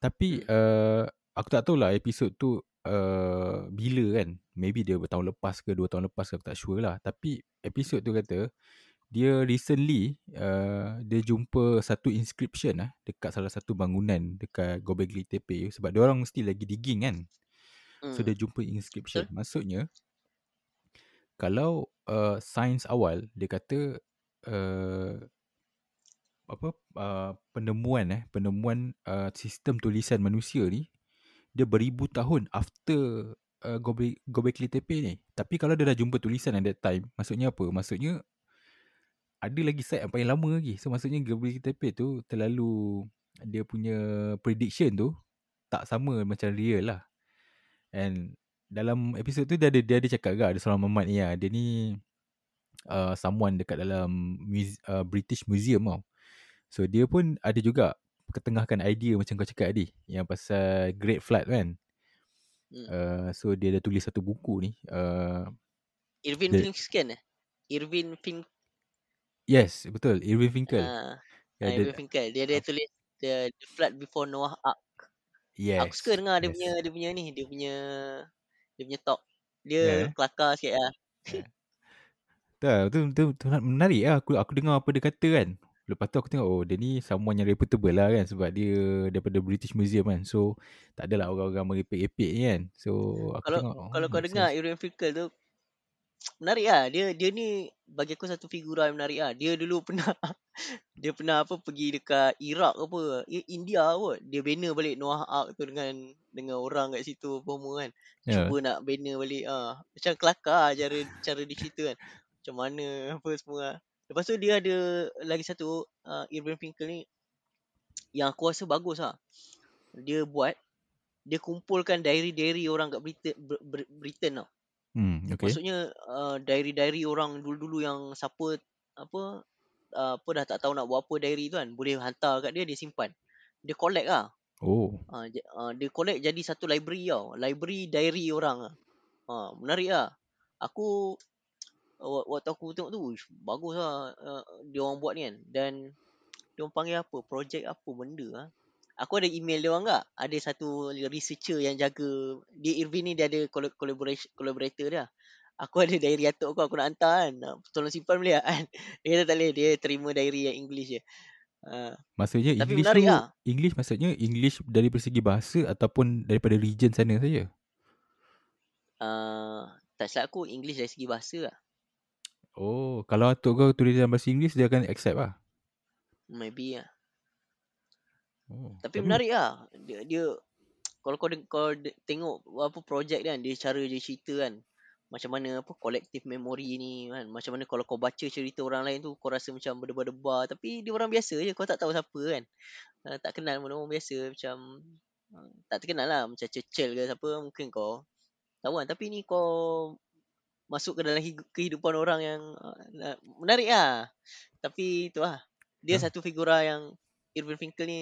Tapi, Hmm. uh, aku tak tahulah episod tu uh, bila kan. Maybe dia bertahun lepas ke, dua tahun lepas ke, aku tak sure lah. Tapi, episod tu kata, dia recently uh, dia jumpa satu inscription lah dekat salah satu bangunan dekat Gobekli Tepe sebab dia orang mesti lagi digging kan. So hmm. dia jumpa inscription. Maksudnya kalau uh, sains awal dia kata uh, apa uh, penemuan eh penemuan uh, sistem tulisan manusia ni dia beribu tahun after uh, Gobe, Gobekli Tepe ni. Tapi kalau dia dah jumpa tulisan at that time, maksudnya apa? Maksudnya ada lagi site yang paling lama lagi. So maksudnya Gobekli Tepe tu terlalu dia punya prediction tu tak sama macam real lah. And dalam episod tu dia ada dia ada cakap juga ada seorang Mamat ni lah. Dia ni uh, someone dekat dalam muse, uh, British Museum tau. So dia pun ada juga ketengahkan idea macam kau cakap tadi yang pasal Great Flood kan. Hmm. Uh, so dia ada tulis satu buku ni. Uh, Irvin Finkel eh? Irvin Fin yes, betul. Irving Finkel. ah, Ya, ah, Irvin Finkel. Dia ada tulis the, the flood before Noah Ark. yes. Aku suka dengar dia yes. punya dia punya ni, dia punya dia punya talk. Dia eh? kelakar sikit lah. Tak, tu, tu, tu menarik lah. Aku, aku dengar apa dia kata kan. Lepas tu aku tengok, oh dia ni someone yang reputable lah kan. Sebab dia daripada British Museum kan. So, tak adalah orang-orang merepek-epek ni kan. So, aku Kalau tengok. oh, kalau kau make dengar. Irvin Finkel tu menarik lah. Dia dia ni bagi aku satu figura yang menarik lah. Dia dulu pernah dia pernah apa pergi dekat Iraq ke apa. India kot. Dia bina balik Noah Ark tu dengan dengan orang kat situ apa semua kan. Ya. Cuba nak bina balik ah. Macam kelakar lah cara cara dia cerita kan. Macam mana apa semua. lah. Lepas tu dia ada lagi satu uh, Irvin Finkel ni yang aku rasa bagus lah. Dia buat dia kumpulkan diary-diary orang kat Britain, Br- Br- Britain tau. Hmm, okay. Maksudnya uh, diary-diary orang dulu-dulu yang siapa apa uh, apa dah tak tahu nak buat apa diary tu kan boleh hantar kat dia dia simpan. Dia collect lah. Oh, Uh, j- uh, dia collect jadi satu library tau. Library diary orang lah. Uh, menarik lah. Aku uh, waktu aku tengok tu uish, bagus lah uh, dia orang buat ni kan. Dan dia orang panggil apa? Projek apa benda lah. Aku ada email dia orang tak? Ada satu researcher yang jaga dia Irvin ni dia ada collab- collaboration collaborator dia. Aku ada diary atuk aku aku nak hantar kan. Tolong simpan boleh tak kan? Dia kata tak boleh. Dia terima diary yang English je. Uh, maksudnya Tapi English menarik tu, lah. English maksudnya English dari segi bahasa ataupun daripada region sana saja? uh, tak silap aku English dari segi bahasa lah. Oh, kalau atuk kau tulis dalam bahasa Inggeris dia akan accept lah. Maybe lah. Oh, Tapi menarik lah. Dia, dia kalau kau kau tengok apa projek dia kan, dia cara dia cerita kan. Macam mana apa collective memory ni kan. Macam mana kalau kau baca cerita orang lain tu kau rasa macam berdebar-debar tapi dia orang biasa je kau tak tahu siapa kan. Uh, tak kenal pun orang biasa macam uh, tak terkenal lah macam Churchill ke siapa mungkin kau tahu kan tapi ni kau masuk ke dalam hi- kehidupan orang yang uh, menarik lah. Tapi tu lah. Dia Ah. satu figura yang Irvin Finkel ni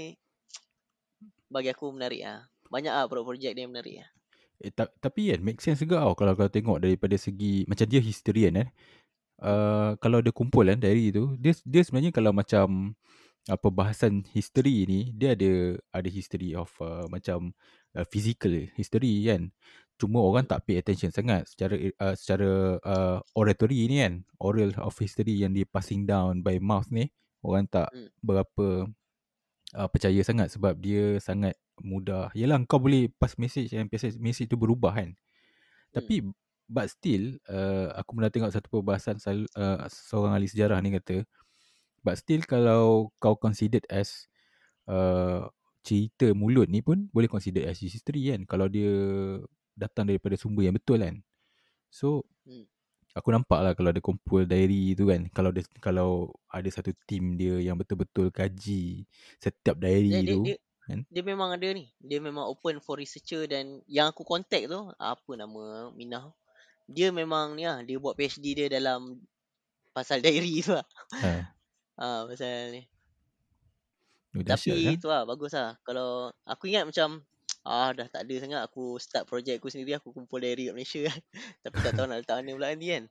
bagi aku menarik lah. Banyak lah projek dia menarik lah. Eh, ta- tapi kan make sense juga tau kalau kau tengok daripada segi macam dia historian eh. Uh, kalau dia kumpul kan diary tu, dia dia sebenarnya kalau macam apa bahasan history ni, dia ada ada history of uh, macam uh, physical history kan. Cuma orang tak pay attention sangat secara uh, secara uh, oratory ni kan. Oral of history yang di passing down by mouth ni orang tak Hmm. berapa uh, percaya sangat sebab dia sangat mudah. Yalah kau boleh pass message and message, message tu berubah kan. Tapi but still uh, aku pernah tengok satu perbahasan sal- uh, seorang ahli sejarah ni kata but still kalau kau considered as uh, cerita mulut ni pun boleh consider as history kan kalau dia datang daripada sumber yang betul kan. So Hmm. Aku nampak lah kalau ada kumpul diary tu kan kalau dia, kalau ada satu team dia yang betul-betul kaji setiap diary Dia, tu dia, kan? dia memang ada ni. Dia memang open for researcher dan yang aku contact tu, apa nama Minah. Dia memang ni lah, dia buat PhD dia dalam pasal diary tu lah. Ha. Ah, pasal ni. Oh, dahsyat Tapi kan? tu lah, bagus lah. Kalau aku ingat macam, ah dah tak ada sangat. Aku start projek aku sendiri, aku kumpul diary kat Malaysia. Tapi tak tahu nak letak mana pula nanti kan.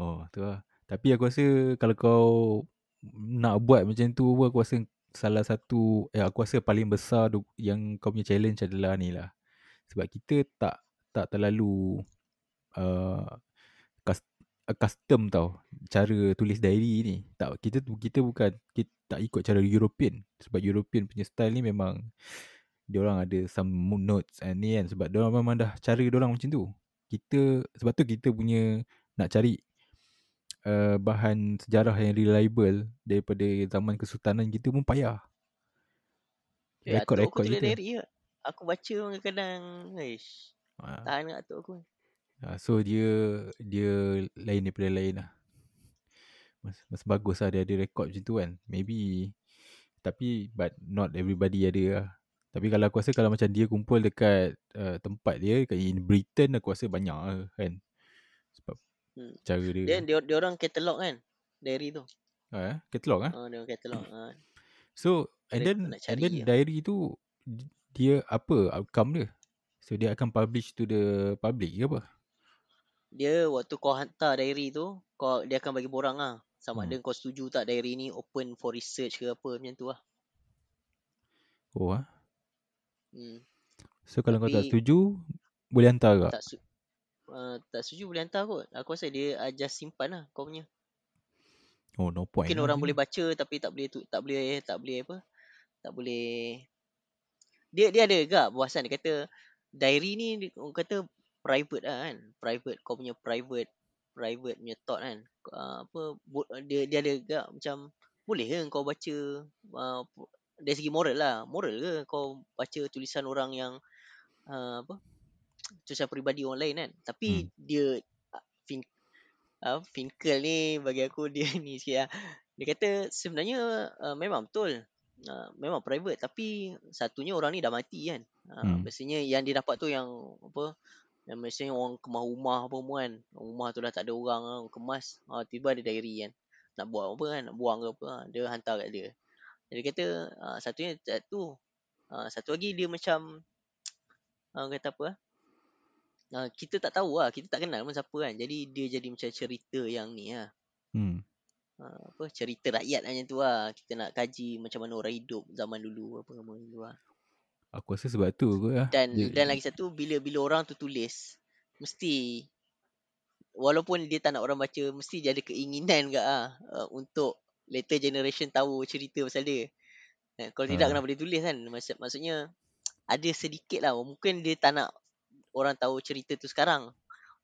Oh tu lah. Tapi aku rasa Kalau kau Nak buat macam tu pun Aku rasa Salah satu eh, Aku rasa paling besar Yang kau punya challenge adalah ni lah. Sebab kita tak Tak terlalu uh, cus- uh, Custom tau Cara tulis diary ni. Tak Kita kita bukan Kita tak ikut cara European. Sebab European punya style ni memang dia orang ada some notes and ni kan sebab dia orang memang dah cara dia orang macam tu. Kita sebab tu kita punya nak cari uh, bahan sejarah yang reliable daripada zaman kesultanan kita pun payah. Eh, Rekod-rekod tulis kita. diary je. Aku baca pun kadang-kadang, ish, Ha. tahan kat atuk aku. Ha, so dia dia lain daripada lain lah. Mas, mas bagus lah dia ada rekod macam tu kan. Maybe tapi but not everybody ada lah. Tapi kalau aku rasa kalau macam dia kumpul dekat uh, tempat dia kat in Britain aku rasa banyak lah kan. Sebab Hmm. cara dia. Dia, dia, dia orang katalog kan, diary tu. Ha, eh? katalog ah. Ah, dia orang katalog. Ah. So and Dia then and then je. diary tu di- dia apa outcome dia? So dia akan publish to the public ke apa? Dia waktu kau hantar diary tu, kau dia akan bagi borang lah. Sama Hmm. ada kau setuju tak diary ni open for research ke apa macam tu lah. Oh ah. Hmm. So kalau kau tak Tapi- setuju boleh hantar tak? Tak su uh, tak setuju boleh hantar kot. Aku rasa dia uh, just simpan lah kau punya. Oh no point. Mungkin lah orang boleh baca tapi tak boleh tu, tak boleh tak boleh apa? Tak boleh dia dia ada juga bahasan dia kata diary ni orang kata private lah kan. Private kau punya private private punya thought kan. Uh, apa dia dia ada juga macam boleh ke kau baca uh, dari segi moral lah. Moral ke kau baca tulisan orang yang uh, apa tulisan peribadi orang lain kan. Tapi Hmm. dia fin uh, Finkel ni bagi aku dia ni sikit lah. Dia kata sebenarnya uh, memang betul. Uh, memang private tapi satunya orang ni dah mati kan. Uh, Hmm. Biasanya yang dia dapat tu yang apa yang biasanya orang kemas rumah apa semua kan. Rumah tu dah tak ada orang kemas. Uh, tiba ada diary kan. Nak buat apa kan, nak buang ke apa. ah, Dia hantar kat dia. Jadi dia kata uh, satunya tu. Uh, satu lagi dia macam uh, kata apa ah? Uh, kita tak tahu lah, kita tak kenal pun siapa kan. Jadi dia jadi macam cerita yang ni lah. Hmm. Uh, apa cerita rakyat macam tu lah. Kita nak kaji macam mana orang hidup zaman dulu apa semua tu lah. Aku rasa sebab tu kot lah. Dan Dia- dan lagi satu bila bila orang tu tulis mesti walaupun dia tak nak orang baca mesti dia ada keinginan ke ah uh, untuk later generation tahu cerita pasal dia. Eh, kalau tidak Ah. kenapa dia tulis kan? Maksud, maksudnya ada sedikit lah mungkin dia tak nak orang tahu cerita tu sekarang.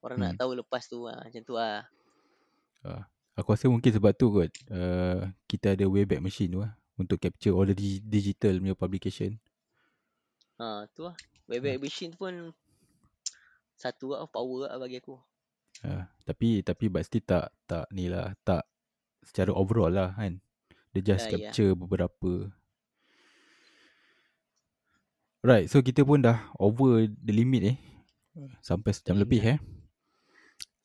Orang nak Hmm. tahu lepas tu lah. Macam tu lah. Aku rasa mungkin sebab tu kot uh, kita ada Wayback Machine tu lah untuk capture all the di- digital punya publication. Ha, tu lah. Wayback Machine tu pun satu lah power lah bagi aku. Uh, tapi tapi but still tak tak ni lah tak secara overall lah kan. Dia just ya. capture beberapa Right, so kita pun dah over the limit eh. Sampai sejam The lebih eh.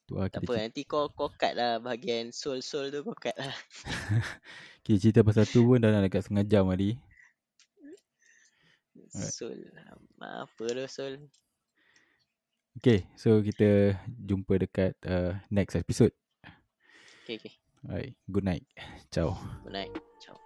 Tu lah Tak apa, nanti kau kau cut lah bahagian soul-soul tu kau cut lah. kita cerita pasal tu pun dah nak dekat setengah jam tadi. Alright. Soul. Apa tu soul? Okay, so kita jumpa dekat uh, next episode. Okay, okay. Alright, good night. Ciao. Good night. Ciao.